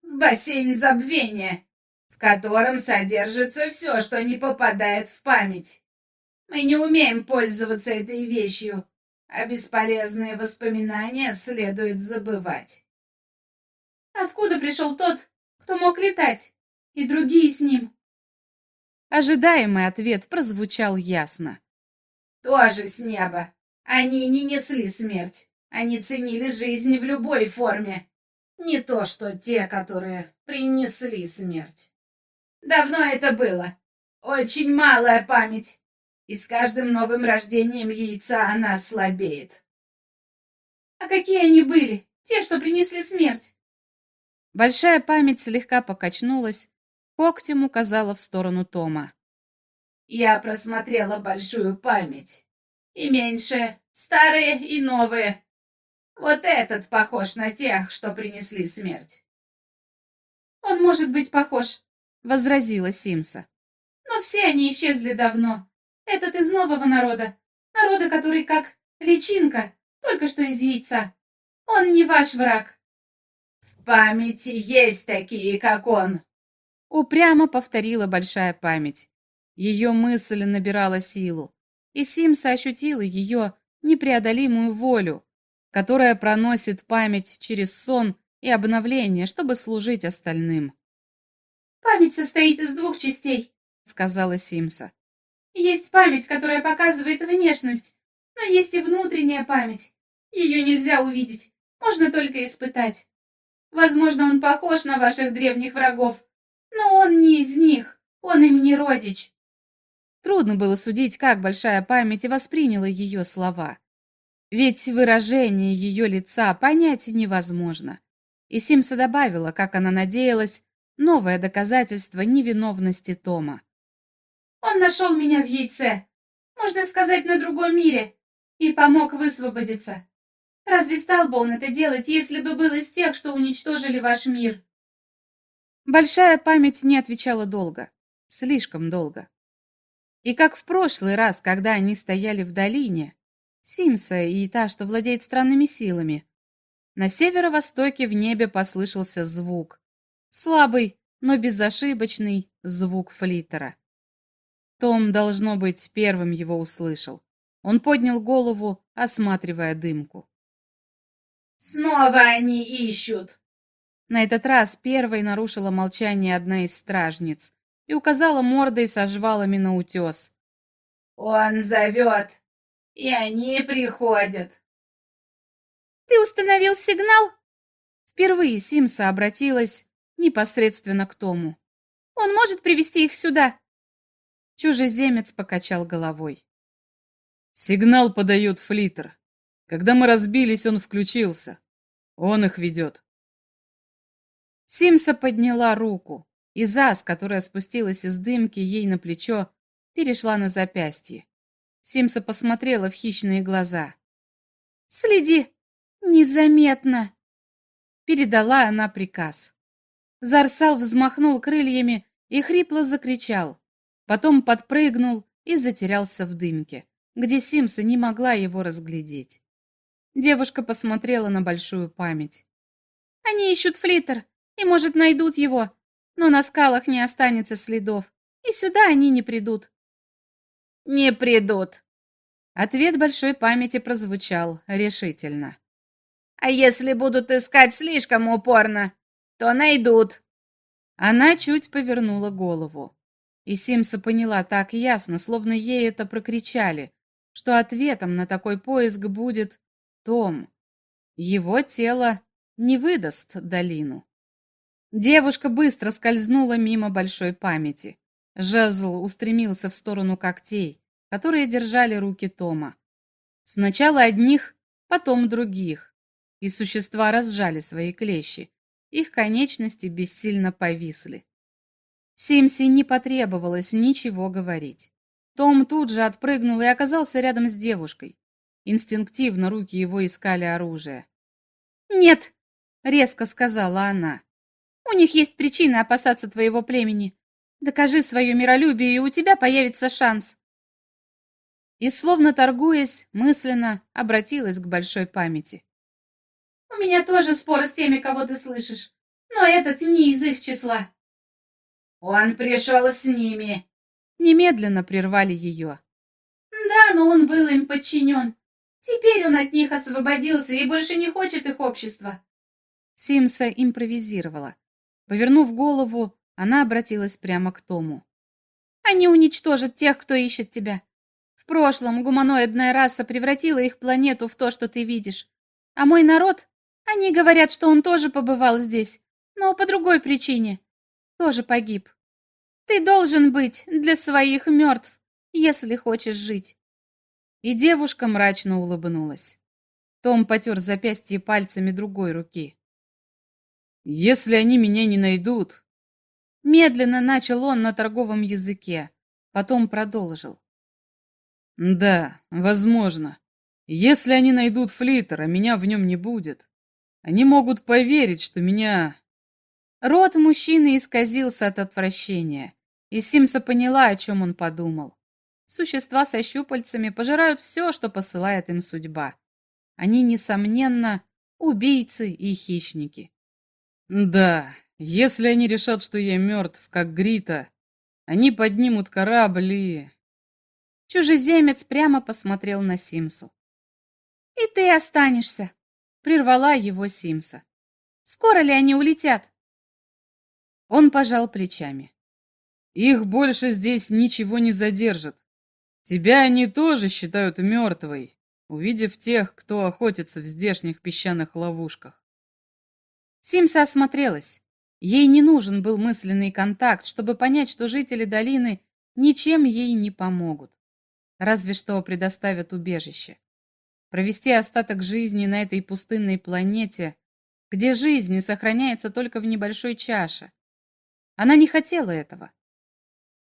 В бассейн забвения, в котором содержится все, что не попадает в память. Мы не умеем пользоваться этой вещью, а бесполезные воспоминания следует забывать. Откуда пришел тот, кто мог летать, и другие с ним? Ожидаемый ответ прозвучал ясно. Тоже с неба. Они не несли смерть. Они ценили жизнь в любой форме. Не то, что те, которые принесли смерть. Давно это было. Очень малая память. И с каждым новым рождением яйца она слабеет. А какие они были? Те, что принесли смерть? Большая память слегка покачнулась, когтем указала в сторону Тома. Я просмотрела большую память и меньше, старые и новые. Вот этот похож на тех, что принесли смерть. Он может быть похож, возразила Симса. Но все они исчезли давно. Этот из нового народа, народа, который как личинка, только что из яйца. Он не ваш враг. В памяти есть такие, как он. Упрямо повторила большая память. Ее мысль набирала силу и Симса ощутила ее непреодолимую волю, которая проносит память через сон и обновление, чтобы служить остальным. «Память состоит из двух частей», — сказала Симса. «Есть память, которая показывает внешность, но есть и внутренняя память. Ее нельзя увидеть, можно только испытать. Возможно, он похож на ваших древних врагов, но он не из них, он им не родич. Трудно было судить, как большая память восприняла ее слова. Ведь выражение ее лица понять невозможно. И Симса добавила, как она надеялась, новое доказательство невиновности Тома. «Он нашел меня в яйце, можно сказать, на другом мире, и помог высвободиться. Разве стал бы он это делать, если бы был из тех, что уничтожили ваш мир?» Большая память не отвечала долго. Слишком долго. И как в прошлый раз, когда они стояли в долине, Симса и та, что владеет странными силами, на северо-востоке в небе послышался звук. Слабый, но безошибочный звук флиттера. Том, должно быть, первым его услышал. Он поднял голову, осматривая дымку. «Снова они ищут!» На этот раз первой нарушила молчание одна из стражниц и указала мордой со жвалами на утес. «Он зовет, и они приходят!» «Ты установил сигнал?» Впервые Симса обратилась непосредственно к Тому. «Он может привести их сюда?» Чужеземец покачал головой. «Сигнал подает флиттер. Когда мы разбились, он включился. Он их ведет». Симса подняла руку, и Зас, которая спустилась из дымки ей на плечо, перешла на запястье. Симса посмотрела в хищные глаза. «Следи! Незаметно!» Передала она приказ. Зарсал взмахнул крыльями и хрипло закричал. Потом подпрыгнул и затерялся в дымке, где Симса не могла его разглядеть. Девушка посмотрела на большую память. «Они ищут флиттер и, может, найдут его, но на скалах не останется следов, и сюда они не придут». «Не придут», Ответ большой памяти прозвучал решительно. «А если будут искать слишком упорно, то найдут». Она чуть повернула голову. И Симса поняла так ясно, словно ей это прокричали, что ответом на такой поиск будет Том. Его тело не выдаст долину. Девушка быстро скользнула мимо большой памяти. Жезл устремился в сторону когтей, которые держали руки Тома. Сначала одних, потом других. И существа разжали свои клещи. Их конечности бессильно повисли. Симси не потребовалось ничего говорить. Том тут же отпрыгнул и оказался рядом с девушкой. Инстинктивно руки его искали оружие. «Нет!» — резко сказала она. «У них есть причины опасаться твоего племени. Докажи свое миролюбие, и у тебя появится шанс». И, словно торгуясь, мысленно обратилась к большой памяти. «У меня тоже спор с теми, кого ты слышишь, но этот не из их числа». «Он пришел с ними!» Немедленно прервали ее. «Да, но он был им подчинен. Теперь он от них освободился и больше не хочет их общества». Симса импровизировала. Повернув голову, она обратилась прямо к Тому. «Они уничтожат тех, кто ищет тебя. В прошлом гуманоидная раса превратила их планету в то, что ты видишь. А мой народ, они говорят, что он тоже побывал здесь, но по другой причине тоже погиб. Ты должен быть для своих мертв, если хочешь жить. И девушка мрачно улыбнулась. Том потер запястье пальцами другой руки. «Если они меня не найдут...» Медленно начал он на торговом языке, потом продолжил. «Да, возможно. Если они найдут флиттер, а меня в нем не будет, они могут поверить, что меня Рот мужчины исказился от отвращения, и Симса поняла, о чем он подумал. Существа со щупальцами пожирают все, что посылает им судьба. Они, несомненно, убийцы и хищники. Да, если они решат, что я мертв, как Грита, они поднимут корабль и... Чужеземец прямо посмотрел на Симсу. «И ты останешься», — прервала его Симса. «Скоро ли они улетят?» Он пожал плечами. Их больше здесь ничего не задержит. Тебя они тоже считают мертвой, увидев тех, кто охотится в здешних песчаных ловушках. Симса осмотрелась. Ей не нужен был мысленный контакт, чтобы понять, что жители долины ничем ей не помогут. Разве что предоставят убежище. Провести остаток жизни на этой пустынной планете, где жизнь сохраняется только в небольшой чаше, она не хотела этого.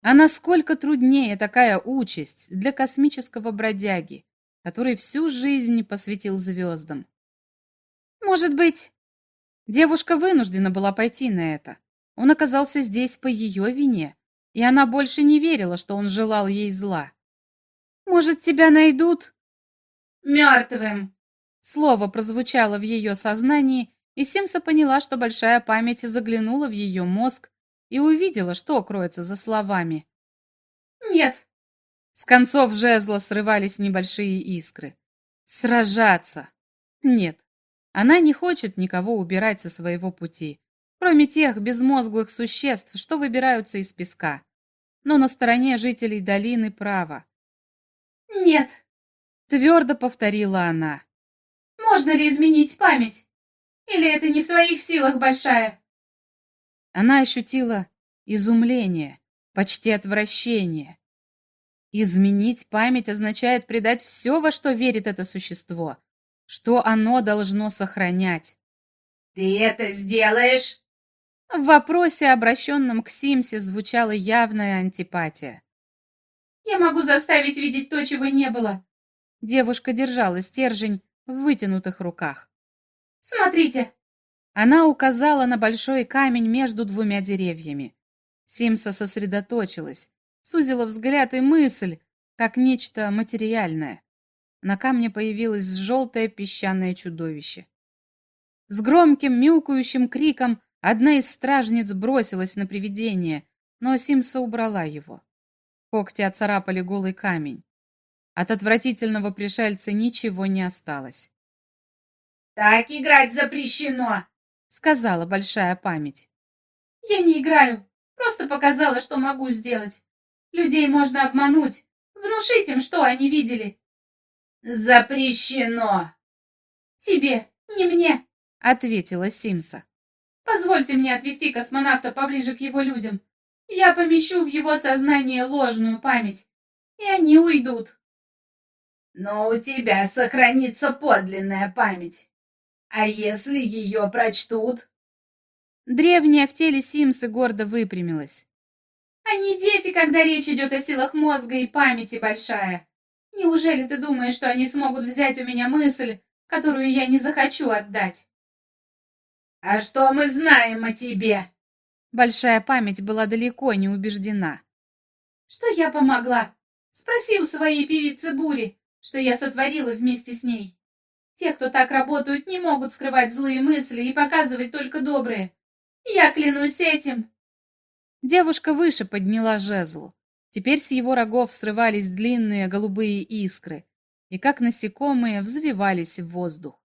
А насколько труднее такая участь для космического бродяги, который всю жизнь посвятил звездам. Может быть, девушка вынуждена была пойти на это. Он оказался здесь по ее вине, и она больше не верила, что он желал ей зла. «Может, тебя найдут?» «Мертвым!» Слово прозвучало в ее сознании, и Симса поняла, что большая память заглянула в ее мозг и увидела, что кроется за словами. «Нет!» С концов жезла срывались небольшие искры. «Сражаться!» Нет, она не хочет никого убирать со своего пути, кроме тех безмозглых существ, что выбираются из песка. Но на стороне жителей долины право. «Нет!» — твердо повторила она. «Можно ли изменить память? Или это не в твоих силах, Большая?» Она ощутила изумление, почти отвращение. Изменить память означает предать все, во что верит это существо, что оно должно сохранять. «Ты это сделаешь?» В вопросе, обращенном к Симсе, звучала явная антипатия. «Я могу заставить видеть то, чего не было». Девушка держала стержень в вытянутых руках. «Смотрите!» Она указала на большой камень между двумя деревьями. Симса сосредоточилась, сузила взгляд и мысль, как нечто материальное. На камне появилось желтое песчаное чудовище. С громким мяукающим криком одна из стражниц бросилась на привидение, но Симса убрала его. Когти оцарапали голый камень. От отвратительного пришельца ничего не осталось. «Так играть запрещено!» — сказала большая память. «Я не играю, просто показала, что могу сделать. Людей можно обмануть, внушить им, что они видели». «Запрещено!» «Тебе, не мне!» — ответила Симса. «Позвольте мне отвести космонавта поближе к его людям. Я помещу в его сознание ложную память, и они уйдут». «Но у тебя сохранится подлинная память. А если ее прочтут?» Древняя в теле Симсы гордо выпрямилась. «Они дети, когда речь идет о силах мозга и памяти большая. Неужели ты думаешь, что они смогут взять у меня мысль, которую я не захочу отдать?» «А что мы знаем о тебе?» Большая память была далеко не убеждена. «Что я помогла? Спроси у своей певицы Бури, что я сотворила вместе с ней. Те, кто так работают, не могут скрывать злые мысли и показывать только добрые. Я клянусь этим!» Девушка выше подняла жезл. Теперь с его рогов срывались длинные голубые искры и, как насекомые, взвивались в воздух.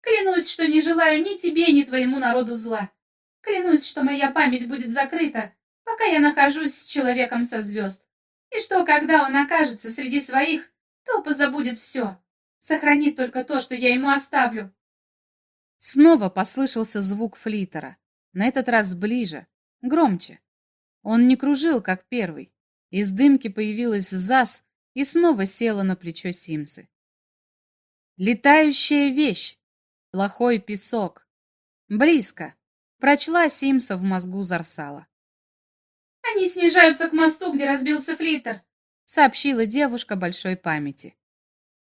«Клянусь, что не желаю ни тебе, ни твоему народу зла. Клянусь, что моя память будет закрыта, пока я нахожусь с человеком со звезд, и что, когда он окажется среди своих, то позабудет все, сохранит только то, что я ему оставлю». Снова послышался звук флитера, на этот раз ближе, громче. Он не кружил, как первый, из дымки появилась Зас и снова села на плечо Симсы. «Летающая вещь! Плохой песок! Близко!» — прочла Симса в мозгу Зарсала. «Они снижаются к мосту, где разбился флиттер», — сообщила девушка большой памяти.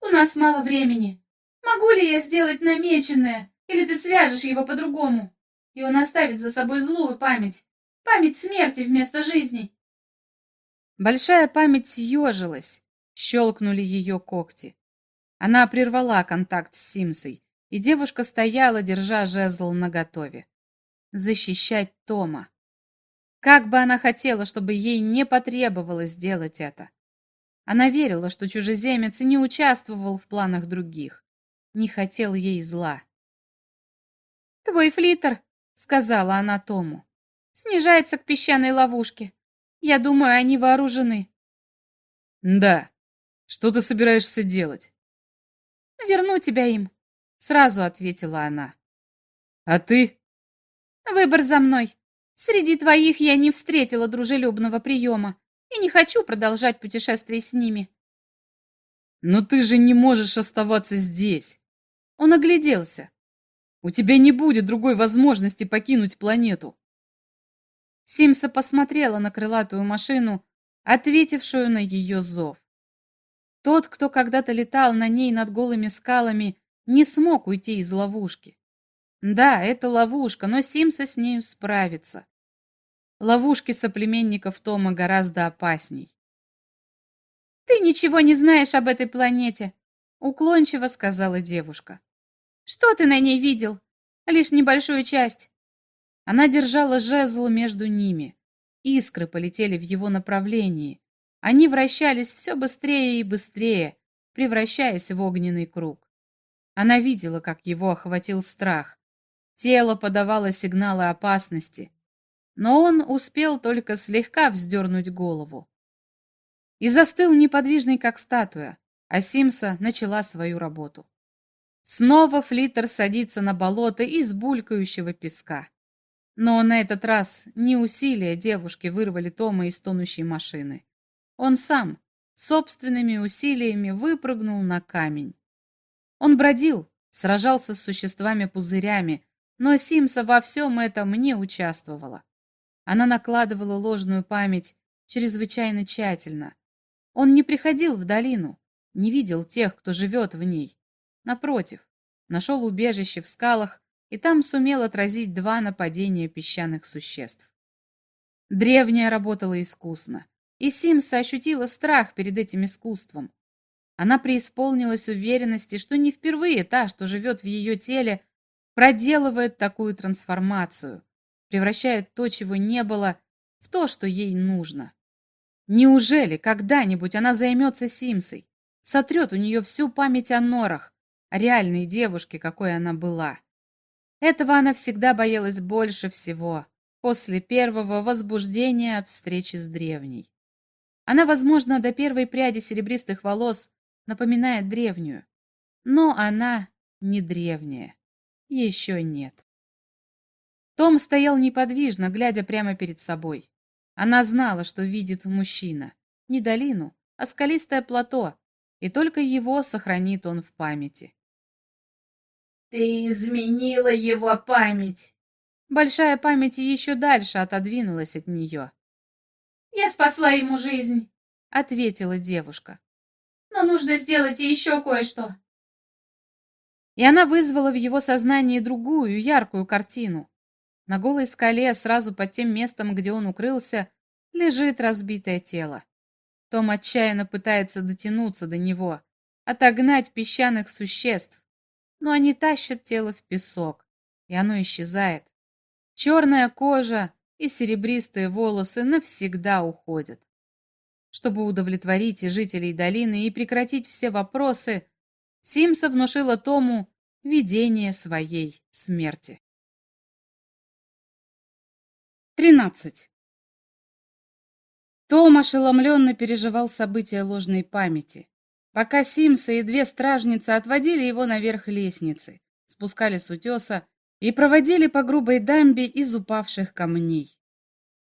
«У нас мало времени. Могу ли я сделать намеченное, или ты свяжешь его по-другому, и он оставит за собой злую память, память смерти вместо жизни?» Большая память съежилась, щелкнули ее когти. Она прервала контакт с Симсой, и девушка стояла, держа жезл наготове. Защищать Тома. Как бы она хотела, чтобы ей не потребовалось сделать это. Она верила, что чужеземец не участвовал в планах других, не хотел ей зла. «Твой флиттер», — сказала она Тому, — «снижается к песчаной ловушке. Я думаю, они вооружены. Да. Что ты собираешься делать? Верну тебя им, сразу ответила она. А ты? Выбор за мной. Среди твоих я не встретила дружелюбного приема и не хочу продолжать путешествие с ними. Но ты же не можешь оставаться здесь. Он огляделся. У тебя не будет другой возможности покинуть планету. Симса посмотрела на крылатую машину, ответившую на ее зов. Тот, кто когда-то летал на ней над голыми скалами, не смог уйти из ловушки. Да, это ловушка, но Симса с нею справится. Ловушки соплеменников Тома гораздо опасней. «Ты ничего не знаешь об этой планете», — уклончиво сказала девушка. «Что ты на ней видел? Лишь небольшую часть». Она держала жезл между ними. Искры полетели в его направлении. Они вращались все быстрее и быстрее, превращаясь в огненный круг. Она видела, как его охватил страх. Тело подавало сигналы опасности, но он успел только слегка вздернуть голову. И застыл неподвижный, как статуя, а Симса начала свою работу. Снова флиттер садится на болото из булькающего песка. Но на этот раз не усилия девушки вырвали Тома из тонущей машины. Он сам, собственными усилиями, выпрыгнул на камень. Он бродил, сражался с существами-пузырями, но Симса во всем этом не участвовала. Она накладывала ложную память чрезвычайно тщательно. Он не приходил в долину, не видел тех, кто живет в ней. Напротив, нашел убежище в скалах и там сумел отразить два нападения песчаных существ. Древняя работала искусно, и Симса ощутила страх перед этим искусством. Она преисполнилась уверенности, что не впервые та, что живет в ее теле, проделывает такую трансформацию, превращает то, чего не было, в то, что ей нужно. Неужели когда-нибудь она займется Симсой, сотрет у нее всю память о норах, о реальной девушке, какой она была? Этого она всегда боялась больше всего, после первого возбуждения от встречи с древней. Она, возможно, до первой пряди серебристых волос напоминает древнюю, но она не древняя. Еще нет. Том стоял неподвижно, глядя прямо перед собой. Она знала, что видит мужчина. Не долину, а скалистое плато, и только его сохранит он в памяти. «Ты изменила его память!» Большая память еще дальше отодвинулась от нее. «Я спасла ему жизнь», — ответила девушка. «Но нужно сделать еще кое-что». И она вызвала в его сознании другую, яркую картину. На голой скале, сразу под тем местом, где он укрылся, лежит разбитое тело. Том отчаянно пытается дотянуться до него, отогнать песчаных существ, но они тащат тело в песок, и оно исчезает. Черная кожа и серебристые волосы навсегда уходят. Чтобы удовлетворить жителей долины и прекратить все вопросы, Симса внушила Тому видение своей смерти. 13. Том ошеломленно переживал события ложной памяти. Пока Симса и две стражницы отводили его наверх лестницы, спускали с утеса и проводили по грубой дамбе из упавших камней.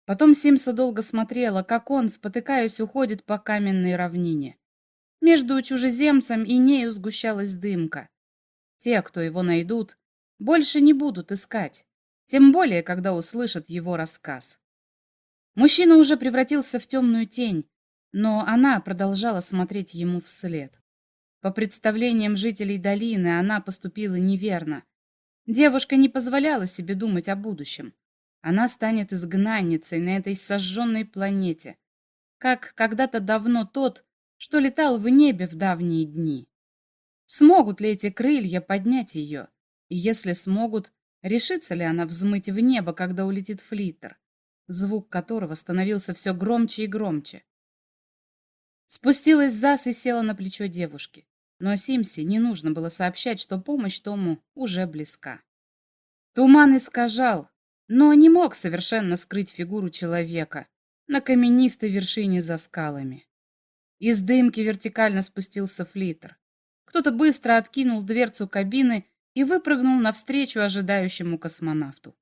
Потом Симса долго смотрела, как он, спотыкаясь, уходит по каменной равнине. Между чужеземцем и нею сгущалась дымка. Те, кто его найдут, больше не будут искать, тем более, когда услышат его рассказ. Мужчина уже превратился в темную тень, но она продолжала смотреть ему вслед. По представлениям жителей долины она поступила неверно. Девушка не позволяла себе думать о будущем. Она станет изгнанницей на этой сожженной планете, как когда-то давно тот, что летал в небе в давние дни. Смогут ли эти крылья поднять ее? И если смогут, решится ли она взмыть в небо, когда улетит флиттер, звук которого становился все громче и громче? Спустилась Зас и села на плечо девушки. Но Симси не нужно было сообщать, что помощь Тому уже близка. Туман искажал, но не мог совершенно скрыть фигуру человека на каменистой вершине за скалами. Из дымки вертикально спустился флитер. Кто-то быстро откинул дверцу кабины и выпрыгнул навстречу ожидающему космонавту.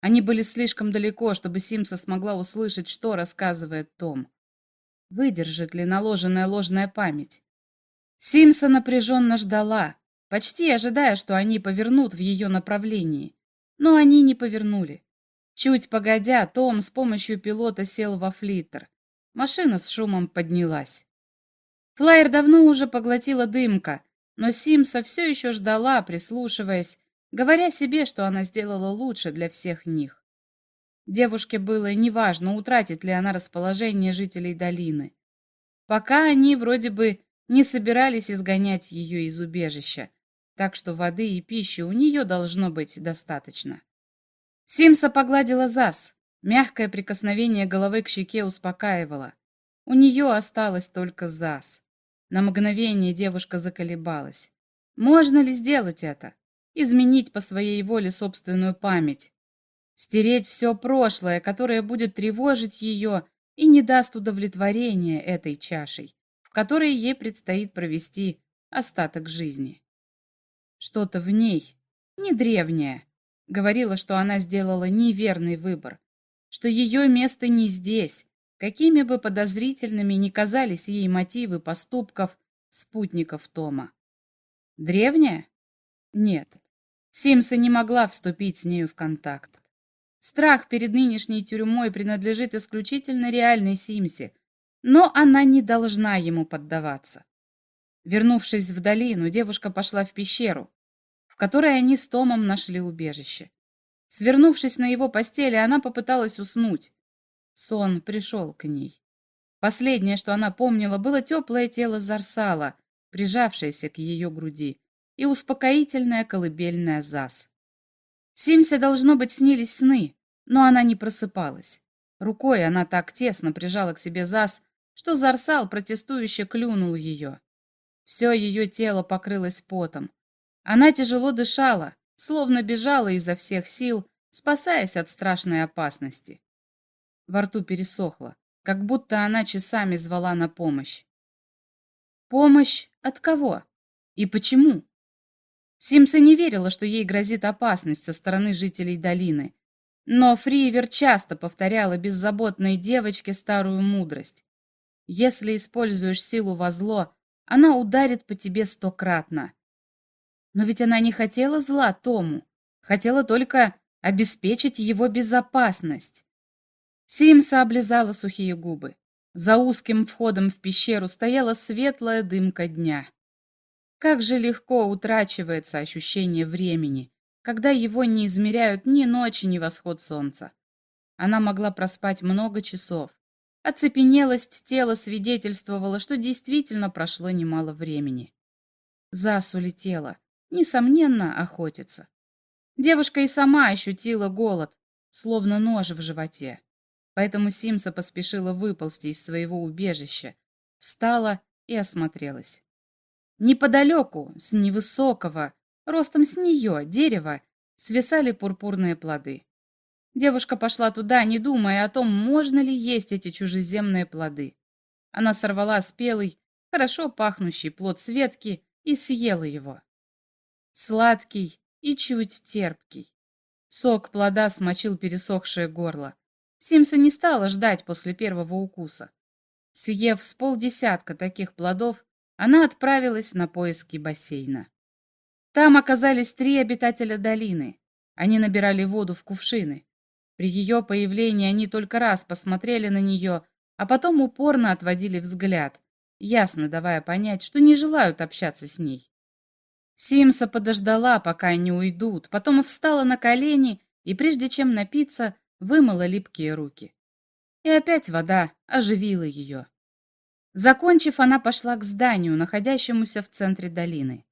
Они были слишком далеко, чтобы Симса смогла услышать, что рассказывает Том. Выдержит ли наложенная ложная память? Симса напряженно ждала, почти ожидая, что они повернут в ее направлении. Но они не повернули. Чуть погодя, Том с помощью пилота сел во флиттер. Машина с шумом поднялась. Флайер давно уже поглотила дымка, но Симса все еще ждала, прислушиваясь, говоря себе, что она сделала лучше для всех них. Девушке было неважно, утратит ли она расположение жителей долины. Пока они вроде бы не собирались изгонять ее из убежища, так что воды и пищи у нее должно быть достаточно. Симса погладила Зас. Мягкое прикосновение головы к щеке успокаивало. У нее осталось только Зас. На мгновение девушка заколебалась. Можно ли сделать это? Изменить по своей воле собственную память? Стереть все прошлое, которое будет тревожить ее и не даст удовлетворения этой чашей, в которой ей предстоит провести остаток жизни. Что-то в ней, не древнее, говорило, что она сделала неверный выбор, что ее место не здесь, какими бы подозрительными ни казались ей мотивы поступков спутников Тома. Древняя? Нет. Симса не могла вступить с нею в контакт. Страх перед нынешней тюрьмой принадлежит исключительно реальной Симсе, но она не должна ему поддаваться. Вернувшись в долину, девушка пошла в пещеру, в которой они с Томом нашли убежище. Свернувшись на его постели, она попыталась уснуть. Сон пришел к ней. Последнее, что она помнила, было теплое тело Зарсала, прижавшееся к ее груди, и успокоительная колыбельная Зас. Симсе, должно быть, снились сны, но она не просыпалась. Рукой она так тесно прижала к себе Зас, что Зарсал протестующе клюнул ее. Все ее тело покрылось потом. Она тяжело дышала, словно бежала изо всех сил, спасаясь от страшной опасности. Во рту пересохло, как будто она часами звала на помощь. Помощь от кого? И почему? Симса не верила, что ей грозит опасность со стороны жителей долины. Но Фривер часто повторяла беззаботной девочке старую мудрость. Если используешь силу во зло, она ударит по тебе стократно. Но ведь она не хотела зла Тому, хотела только обеспечить его безопасность. Симса облизала сухие губы. За узким входом в пещеру стояла светлая дымка дня. Как же легко утрачивается ощущение времени, когда его не измеряют ни ночи, ни восход солнца. Она могла проспать много часов. Оцепенелость тела свидетельствовала, что действительно прошло немало времени. Зас улетела. Несомненно, охотится. Девушка и сама ощутила голод, словно нож в животе. Поэтому Симса поспешила выползти из своего убежища, встала и осмотрелась. Неподалеку, с невысокого, ростом с нее, дерева, свисали пурпурные плоды. Девушка пошла туда, не думая о том, можно ли есть эти чужеземные плоды. Она сорвала спелый, хорошо пахнущий плод светки и съела его. Сладкий и чуть терпкий. Сок плода смочил пересохшее горло. Симса не стала ждать после первого укуса. Съев с полдесятка таких плодов, она отправилась на поиски бассейна. Там оказались три обитателя долины. Они набирали воду в кувшины. При ее появлении они только раз посмотрели на нее, а потом упорно отводили взгляд, ясно давая понять, что не желают общаться с ней. Симса подождала, пока они уйдут, потом встала на колени и, прежде чем напиться, вымыла липкие руки. И опять вода оживила ее. Закончив, она пошла к зданию, находящемуся в центре долины.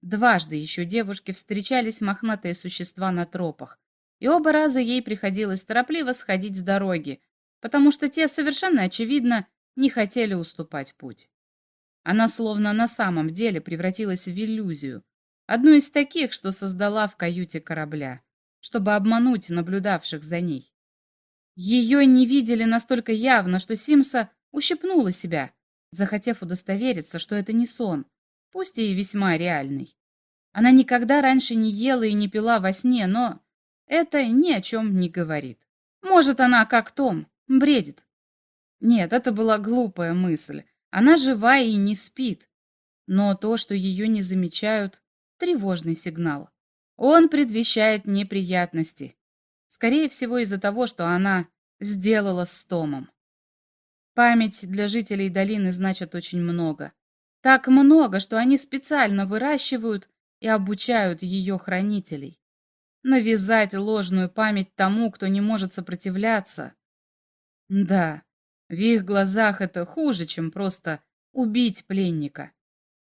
Дважды еще девушке встречались мохнатые существа на тропах, и оба раза ей приходилось торопливо сходить с дороги, потому что те совершенно очевидно не хотели уступать путь. Она словно на самом деле превратилась в иллюзию, одну из таких, что создала в каюте корабля, чтобы обмануть наблюдавших за ней. Ее не видели настолько явно, что Симса ущипнула себя, захотев удостовериться, что это не сон, пусть и весьма реальный. Она никогда раньше не ела и не пила во сне, но это ни о чем не говорит. Может, она, как Том, бредит. Нет, это была глупая мысль. Она жива и не спит. Но то, что ее не замечают, тревожный сигнал. Он предвещает неприятности. Скорее всего, из-за того, что она сделала с Томом. Память для жителей долины значит очень много. Так много, что они специально выращивают и обучают ее хранителей. навязать ложную память тому, кто не может сопротивляться. Да, в их глазах это хуже, чем просто убить пленника.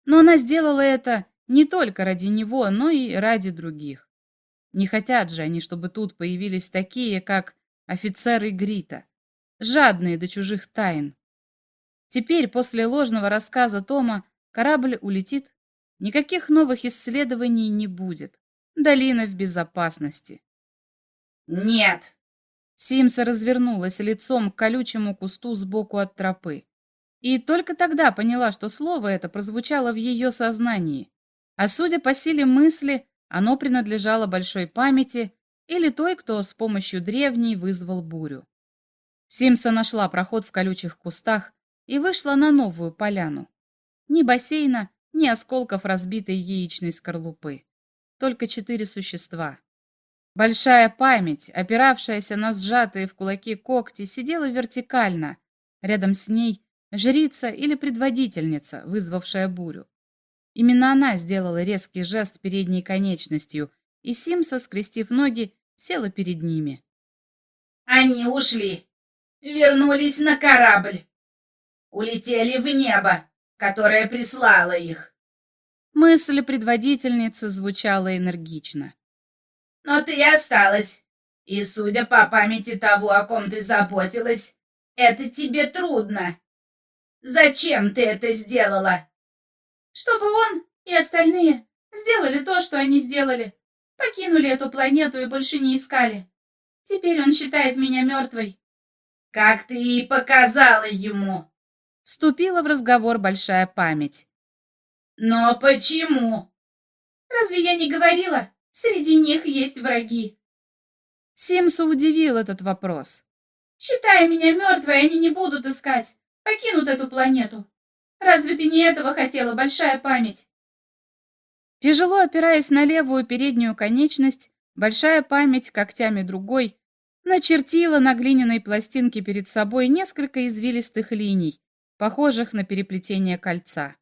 Но она сделала это не только ради него, но и ради других. Не хотят же они, чтобы тут появились такие, как офицеры Грита, жадные до чужих тайн. Теперь, после ложного рассказа Тома, корабль улетит, никаких новых исследований не будет. Долина в безопасности. «Нет!» Симса развернулась лицом к колючему кусту сбоку от тропы. И только тогда поняла, что слово это прозвучало в ее сознании. А судя по силе мысли, оно принадлежало большой памяти или той, кто с помощью древней вызвал бурю. Симса нашла проход в колючих кустах и вышла на новую поляну. Ни бассейна, ни осколков разбитой яичной скорлупы. Только четыре существа. Большая память, опиравшаяся на сжатые в кулаки когти, сидела вертикально. Рядом с ней жрица или предводительница, вызвавшая бурю. Именно она сделала резкий жест передней конечностью, и Симса, скрестив ноги, села перед ними. «Они ушли, вернулись на корабль, улетели в небо, которое прислало их». Мысль предводительницы звучала энергично. «Но ты осталась, и, судя по памяти того, о ком ты заботилась, это тебе трудно. Зачем ты это сделала?» «Чтобы он и остальные сделали то, что они сделали. Покинули эту планету и больше не искали. Теперь он считает меня мертвой». «Как ты и показала ему!» Вступила в разговор большая память. «Но почему?» «Разве я не говорила? Среди них есть враги». Симсу удивил этот вопрос. «Считая меня мертвой, они не будут искать покинут эту планету. Разве ты не этого хотела, большая память?» Тяжело опираясь на левую переднюю конечность, большая память когтями другой начертила на глиняной пластинке перед собой несколько извилистых линий, похожих на переплетение кольца.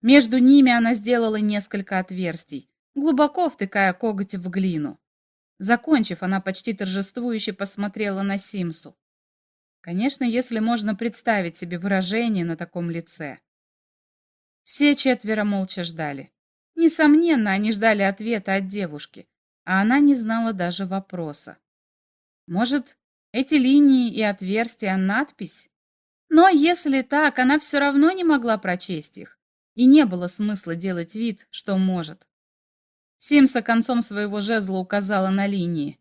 Между ними она сделала несколько отверстий, глубоко втыкая коготь в глину. Закончив, она почти торжествующе посмотрела на Симсу. Конечно, если можно представить себе выражение на таком лице. Все четверо молча ждали. Несомненно, они ждали ответа от девушки, а она не знала даже вопроса. Может, эти линии и отверстия — надпись? Но если так, она все равно не могла прочесть их, и не было смысла делать вид, что может. Симса концом своего жезла указала на линии.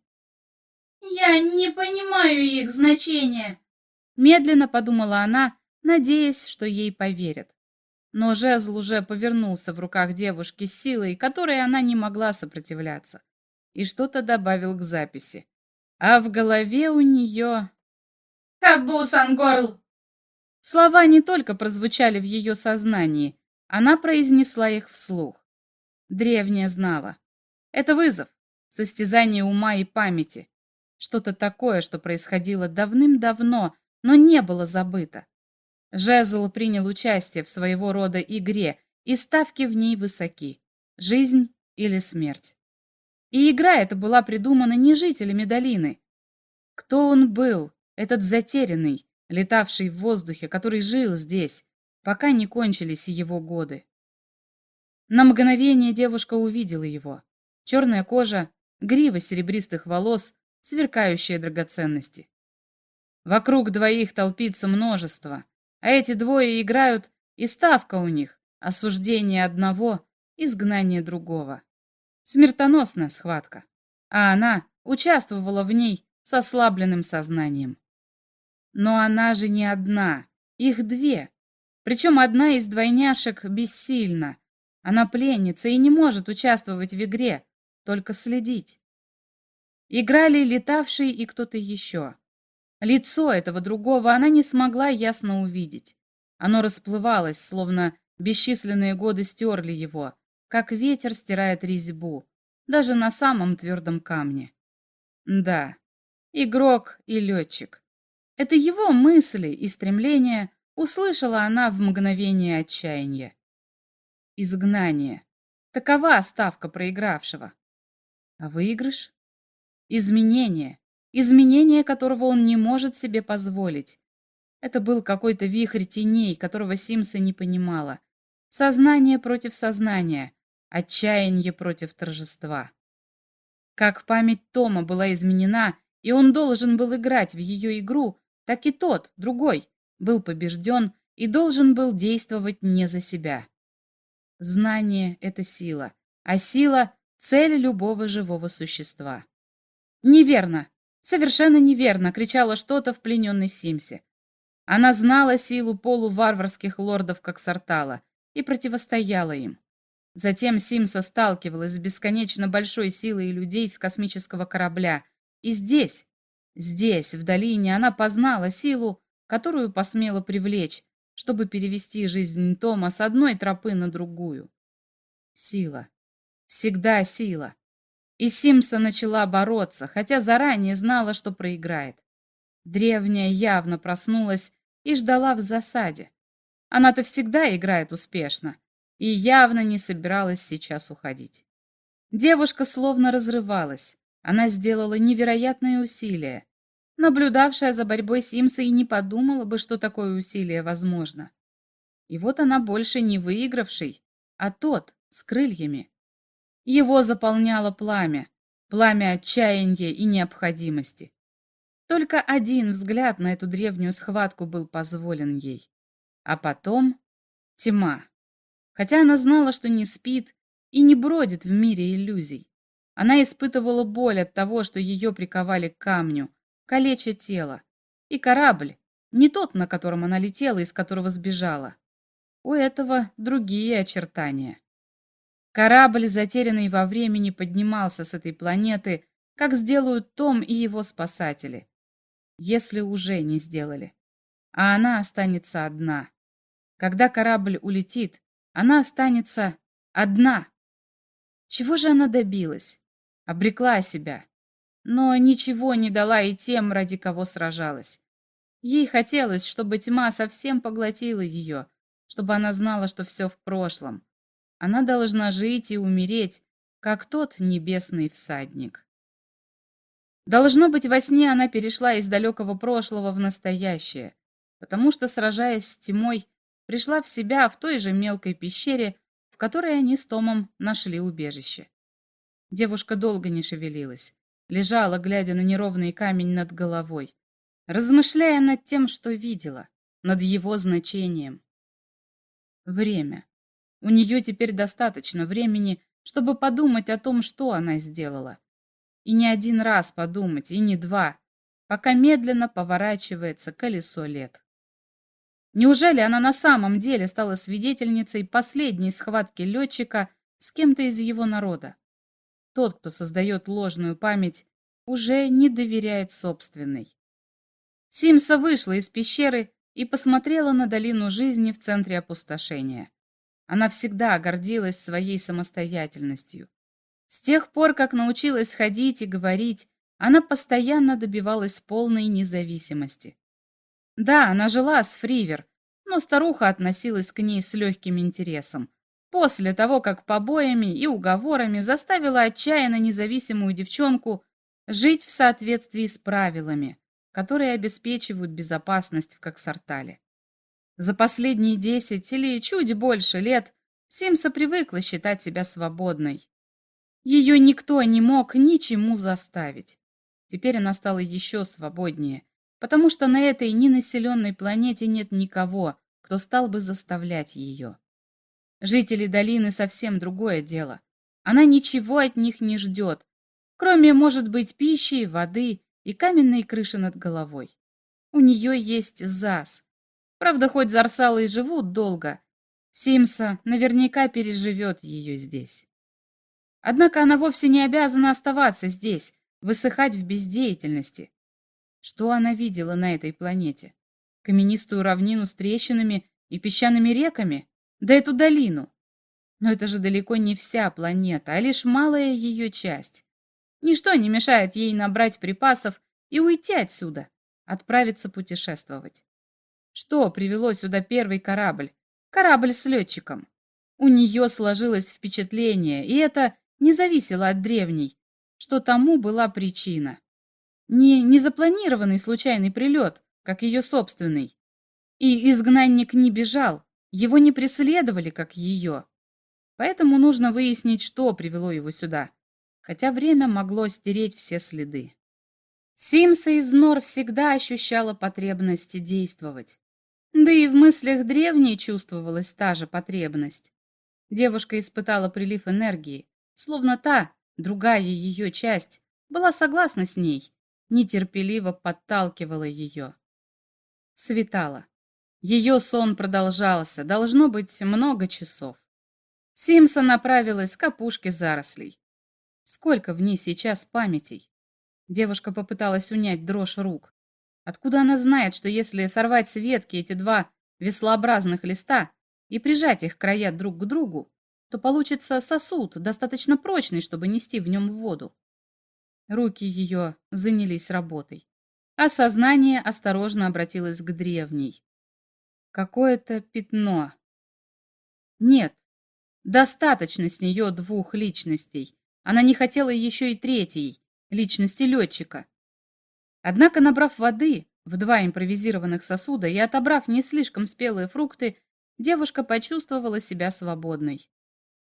«Я не понимаю их значения», Медленно подумала она, надеясь, что ей поверят. Но жезл уже повернулся в руках девушки с силой, которой она не могла сопротивляться, и что-то добавил к записи. А в голове у нее... «Кабусангорл!» Слова не только прозвучали в ее сознании, она произнесла их вслух. Древняя знала. Это вызов, состязание ума и памяти. Что-то такое, что происходило давным-давно, но не было забыто. Жезл принял участие в своего рода игре, и ставки в ней высоки – жизнь или смерть. И игра эта была придумана не жителями долины. Кто он был, этот затерянный, летавший в воздухе, который жил здесь, пока не кончились его годы? На мгновение девушка увидела его. Черная кожа, грива серебристых волос, сверкающие драгоценности. Вокруг двоих толпится множество, а эти двое играют, и ставка у них — осуждение одного, изгнание другого. Смертоносная схватка, а она участвовала в ней с ослабленным сознанием. Но она же не одна, их две. Причем одна из двойняшек бессильна. Она пленница и не может участвовать в игре, только следить. Играли летавший и кто-то еще. Лицо этого другого она не смогла ясно увидеть. Оно расплывалось, словно бесчисленные годы стерли его, как ветер стирает резьбу, даже на самом твердом камне. Да, игрок и летчик. Это его мысли и стремления услышала она в мгновение отчаяния. Изгнание. Такова ставка проигравшего. А выигрыш? Изменение. Изменение, которого он не может себе позволить. Это был какой-то вихрь теней, которого Симса не понимала. Сознание против сознания, отчаяние против торжества. Как память Тома была изменена, и он должен был играть в ее игру, так и тот, другой, был побежден и должен был действовать не за себя. Знание — это сила, а сила — цель любого живого существа. «Неверно! Совершенно неверно!» — кричала что-то в плененной Симсе. Она знала силу полуварварских лордов как Сартала и противостояла им. Затем Симса сталкивалась с бесконечно большой силой людей с космического корабля. И здесь, здесь, в долине, она познала силу, которую посмела привлечь, чтобы перевести жизнь Тома с одной тропы на другую. Сила. Всегда сила. И Симса начала бороться, хотя заранее знала, что проиграет. Древняя явно проснулась и ждала в засаде. Она-то всегда играет успешно и явно не собиралась сейчас уходить. Девушка словно разрывалась. Она сделала невероятное усилие. Наблюдавшая за борьбой Симса и не подумала бы, что такое усилие возможно. И вот она больше не выигравший, а тот, с крыльями. Его заполняло пламя, пламя отчаяния и необходимости. Только один взгляд на эту древнюю схватку был позволен ей. А потом тьма. Хотя она знала, что не спит и не бродит в мире иллюзий. Она испытывала боль от того, что ее приковали к камню, калеча тело. И корабль, не тот, на котором она летела, из которого сбежала. У этого другие очертания. Корабль, затерянный во времени, поднимался с этой планеты, как сделают Том и его спасатели. Если уже не сделали. А она останется одна. Когда корабль улетит, она останется одна. Чего же она добилась? Обрекла себя. Но ничего не дала и тем, ради кого сражалась. Ей хотелось, чтобы тьма совсем поглотила ее, чтобы она знала, что все в прошлом, она должна жить и умереть, как тот небесный всадник. Должно быть, во сне она перешла из далекого прошлого в настоящее, потому что, сражаясь с тьмой, пришла в себя в той же мелкой пещере, в которой они с Томом нашли убежище. Девушка долго не шевелилась, лежала, глядя на неровный камень над головой, размышляя над тем, что видела, над его значением. Время. У нее теперь достаточно времени, чтобы подумать о том, что она сделала. И не один раз подумать, и не два, пока медленно поворачивается колесо лет. Неужели она на самом деле стала свидетельницей последней схватки летчика с кем-то из его народа? Тот, кто создает ложную память, уже не доверяет собственной. Симса вышла из пещеры и посмотрела на долину жизни в центре опустошения. Она всегда гордилась своей самостоятельностью. С тех пор, как научилась ходить и говорить, она постоянно добивалась полной независимости. Да, она жила с Фривер, но старуха относилась к ней с легким интересом. После того, как побоями и уговорами заставила отчаянно независимую девчонку жить в соответствии с правилами, которые обеспечивают безопасность в Коксартале. За последние десять или чуть больше лет Симса привыкла считать себя свободной. Ее никто не мог ничему заставить. Теперь она стала еще свободнее, потому что на этой ненаселенной планете нет никого, кто стал бы заставлять ее. Жители долины совсем другое дело. Она ничего от них не ждет, кроме, может быть, пищи, воды и каменной крыши над головой. У нее есть ЗАС, Правда, хоть Зарсалы и живут долго, Симса наверняка переживет ее здесь. Однако она вовсе не обязана оставаться здесь, высыхать в бездеятельности. Что она видела на этой планете? Каменистую равнину с трещинами и песчаными реками? Да эту долину! Но это же далеко не вся планета, а лишь малая ее часть. Ничто не мешает ей набрать припасов и уйти отсюда, отправиться путешествовать. Что привело сюда первый корабль? Корабль с летчиком. У нее сложилось впечатление, и это не зависело от древней, что тому была причина. Не незапланированный случайный прилет, как ее собственный. И изгнанник не бежал, его не преследовали, как ее. Поэтому нужно выяснить, что привело его сюда, хотя время могло стереть все следы. Симса из Нор всегда ощущала потребность действовать. Да и в мыслях древней чувствовалась та же потребность. Девушка испытала прилив энергии, словно та, другая ее часть, была согласна с ней, нетерпеливо подталкивала ее. Светало. Ее сон продолжался, должно быть, много часов. Симса направилась к опушке зарослей. Сколько в ней сейчас памятей? Девушка попыталась унять дрожь рук. Откуда она знает, что если сорвать с ветки эти два веслообразных листа и прижать их края друг к другу, то получится сосуд, достаточно прочный, чтобы нести в нем воду. Руки ее занялись работой, а сознание осторожно обратилось к древней. Какое-то пятно. Нет, Достаточно с нее двух личностей. Она не хотела еще и третьей, личности летчика. Однако, набрав воды в два импровизированных сосуда и отобрав не слишком спелые фрукты, девушка почувствовала себя свободной.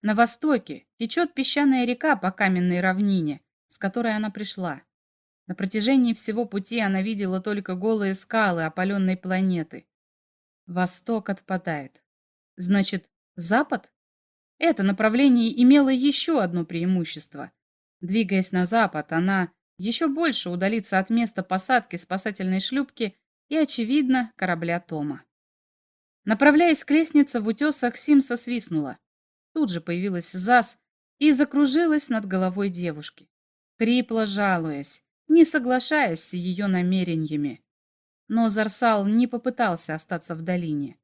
На востоке течет песчаная река по каменной равнине, с которой она пришла. На протяжении всего пути она видела только голые скалы опаленной планеты. Восток отпадает. Значит, запад? Это направление имело еще одно преимущество. Двигаясь на запад, она еще больше удалится от места посадки спасательной шлюпки и, очевидно, корабля Тома. Направляясь к лестнице, в утесах Симса свистнула. Тут же появилась Зас и закружилась над головой девушки, хрипло жалуясь, не соглашаясь с ее намерениями. Но Зарсал не попытался остаться в долине.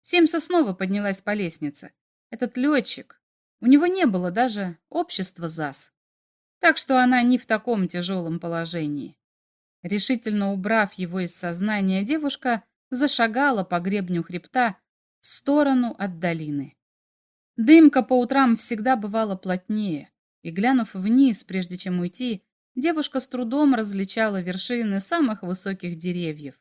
Симса снова поднялась по лестнице. Этот летчик, у него не было даже общества ЗАС. Так что она не в таком тяжелом положении. Решительно убрав его из сознания, девушка зашагала по гребню хребта в сторону от долины. Дымка по утрам всегда бывала плотнее, и, глянув вниз, прежде чем уйти, девушка с трудом различала вершины самых высоких деревьев.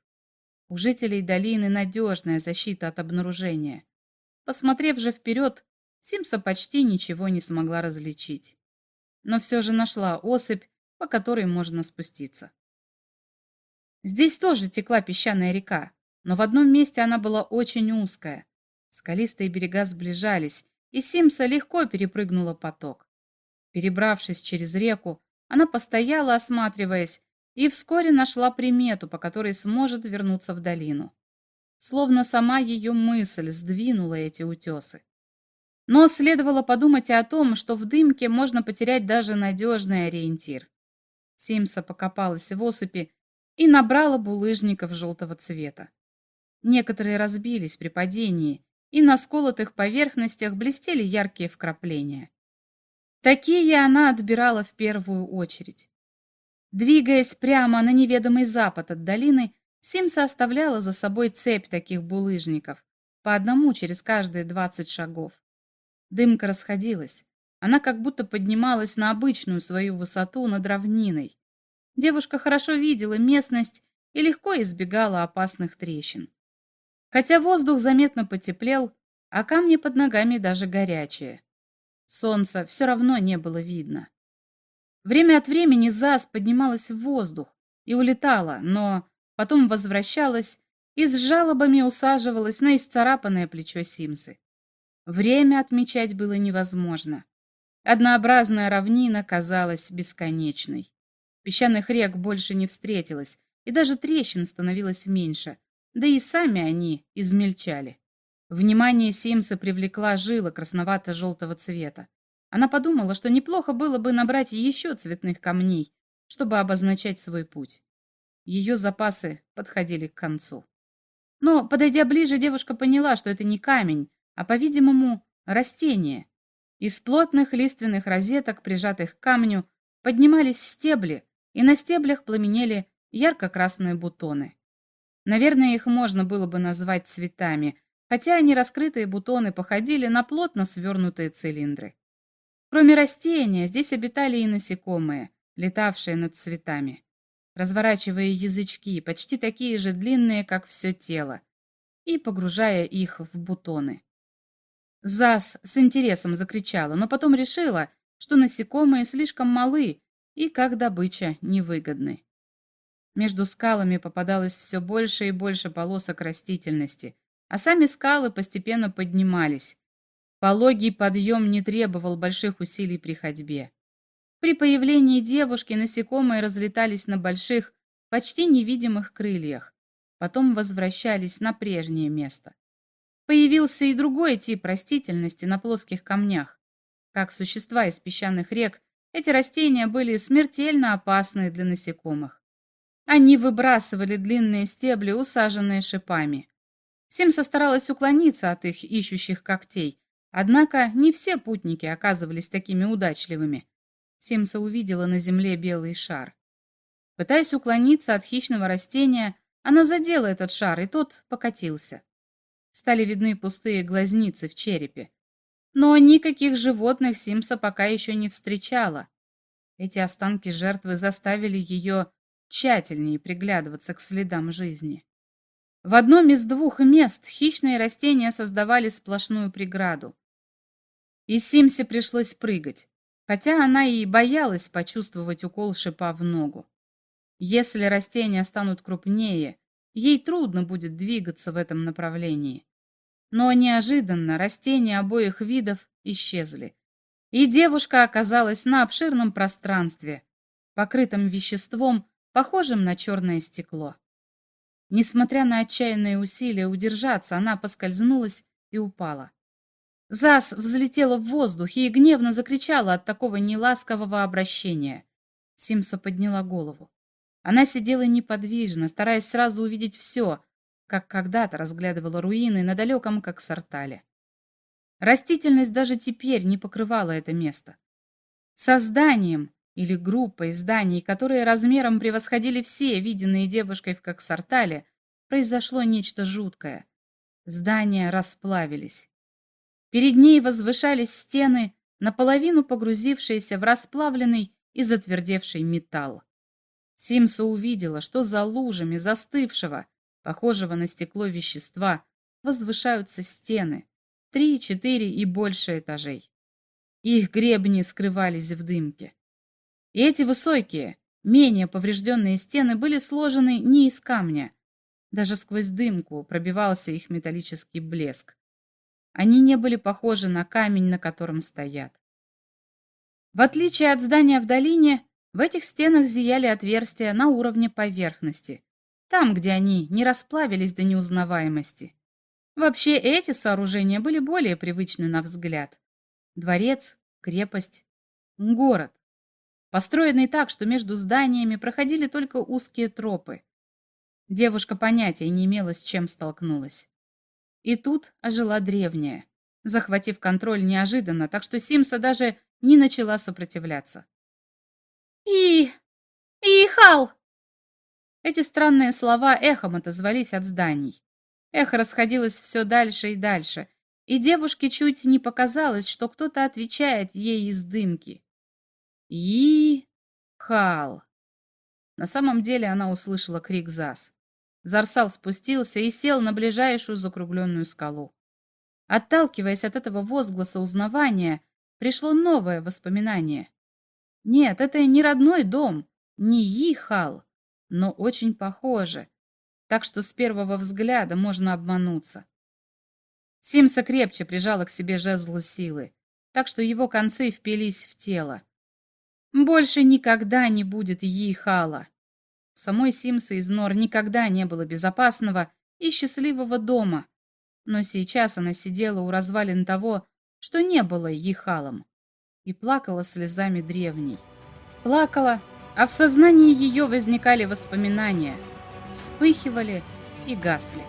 У жителей долины надежная защита от обнаружения. Посмотрев же вперед, Симса почти ничего не смогла различить. Но все же нашла осыпь, по которой можно спуститься. Здесь тоже текла песчаная река, но в одном месте она была очень узкая. Скалистые берега сближались, и Симса легко перепрыгнула поток. Перебравшись через реку, она постояла, осматриваясь, и вскоре нашла примету, по которой сможет вернуться в долину словно сама ее мысль сдвинула эти утесы. Но следовало подумать и о том, что в дымке можно потерять даже надежный ориентир. Симса покопалась в осыпи и набрала булыжников желтого цвета. Некоторые разбились при падении, и на сколотых поверхностях блестели яркие вкрапления. Такие она отбирала в первую очередь. Двигаясь прямо на неведомый запад от долины, Симса оставляла за собой цепь таких булыжников, по одному через каждые двадцать шагов. Дымка расходилась. Она как будто поднималась на обычную свою высоту над равниной. Девушка хорошо видела местность и легко избегала опасных трещин. Хотя воздух заметно потеплел, а камни под ногами даже горячие. Солнца все равно не было видно. Время от времени Зас поднималась в воздух и улетала, но потом возвращалась и с жалобами усаживалась на исцарапанное плечо Симсы. Время отмечать было невозможно. Однообразная равнина казалась бесконечной. Песчаных рек больше не встретилось, и даже трещин становилось меньше, да и сами они измельчали. Внимание Симса привлекла жила красновато-желтого цвета. Она подумала, что неплохо было бы набрать еще цветных камней, чтобы обозначать свой путь. Ее запасы подходили к концу. Но, подойдя ближе, девушка поняла, что это не камень, а, по-видимому, растение. Из плотных лиственных розеток, прижатых к камню, поднимались стебли, и на стеблях пламенели ярко-красные бутоны. Наверное, их можно было бы назвать цветами, хотя они раскрытые бутоны походили на плотно свернутые цилиндры. Кроме растения, здесь обитали и насекомые, летавшие над цветами, разворачивая язычки, почти такие же длинные, как все тело, и погружая их в бутоны. Зас с интересом закричала, но потом решила, что насекомые слишком малы и как добыча невыгодны. Между скалами попадалось все больше и больше полосок растительности, а сами скалы постепенно поднимались. Пологий подъем не требовал больших усилий при ходьбе. При появлении девушки насекомые разлетались на больших, почти невидимых крыльях, потом возвращались на прежнее место. Появился и другой тип растительности на плоских камнях. Как существа из песчаных рек, эти растения были смертельно опасны для насекомых. Они выбрасывали длинные стебли, усаженные шипами. Симса старалась уклониться от их ищущих когтей, однако не все путники оказывались такими удачливыми. Симса увидела на земле белый шар. Пытаясь уклониться от хищного растения, она задела этот шар, и тот покатился. Стали видны пустые глазницы в черепе. Но никаких животных Симса пока еще не встречала. Эти останки жертвы заставили ее тщательнее приглядываться к следам жизни. В одном из двух мест хищные растения создавали сплошную преграду. И Симсе пришлось прыгать, хотя она и боялась почувствовать укол шипа в ногу. Если растения станут крупнее, ей трудно будет двигаться в этом направлении. Но неожиданно растения обоих видов исчезли, и девушка оказалась на обширном пространстве, покрытом веществом, похожим на черное стекло. Несмотря на отчаянные усилия удержаться, она поскользнулась и упала. Зас взлетела в воздух и гневно закричала от такого неласкового обращения. Симса подняла голову. Она сидела неподвижно, стараясь сразу увидеть все, как когда-то разглядывала руины на далеком Коксартале. Растительность даже теперь не покрывала это место. Созданием или группой зданий, которые размером превосходили все виденные девушкой в Коксартале, произошло нечто жуткое. Здания расплавились. Перед ней возвышались стены, наполовину погрузившиеся в расплавленный и затвердевший металл. Симса увидела, что за лужами застывшего, похожего на стекло вещества, возвышаются стены, три, четыре и больше этажей. Их гребни скрывались в дымке. И эти высокие, менее поврежденные стены были сложены не из камня. Даже сквозь дымку пробивался их металлический блеск. Они не были похожи на камень, на котором стоят. В отличие от здания в долине, в этих стенах зияли отверстия на уровне поверхности, там, где они не расплавились до неузнаваемости. Вообще эти сооружения были более привычны на взгляд. Дворец, крепость, город построенный так, что между зданиями проходили только узкие тропы. Девушка понятия не имела, с чем столкнулась. И тут ожила древняя, захватив контроль неожиданно, так что Симса даже не начала сопротивляться. «И... и Хал!» Эти странные слова эхом отозвались от зданий. Эхо расходилось все дальше и дальше, и девушке чуть не показалось, что кто-то отвечает ей из дымки. И-хал. На самом деле она услышала крик Зас. Зарсал спустился и сел на ближайшую закругленную скалу. Отталкиваясь от этого возгласа узнавания, пришло новое воспоминание. Нет, это не родной дом, не Ихал, но очень похоже, так что с первого взгляда можно обмануться. Симса крепче прижала к себе жезл силы, так что его концы впились в тело. Больше никогда не будет Йихала. В самой Симса из Нор никогда не было безопасного и счастливого дома. Но сейчас она сидела у развалин того, что не было Йихалом, и плакала слезами древней. Плакала, а в сознании ее возникали воспоминания, вспыхивали и гасли.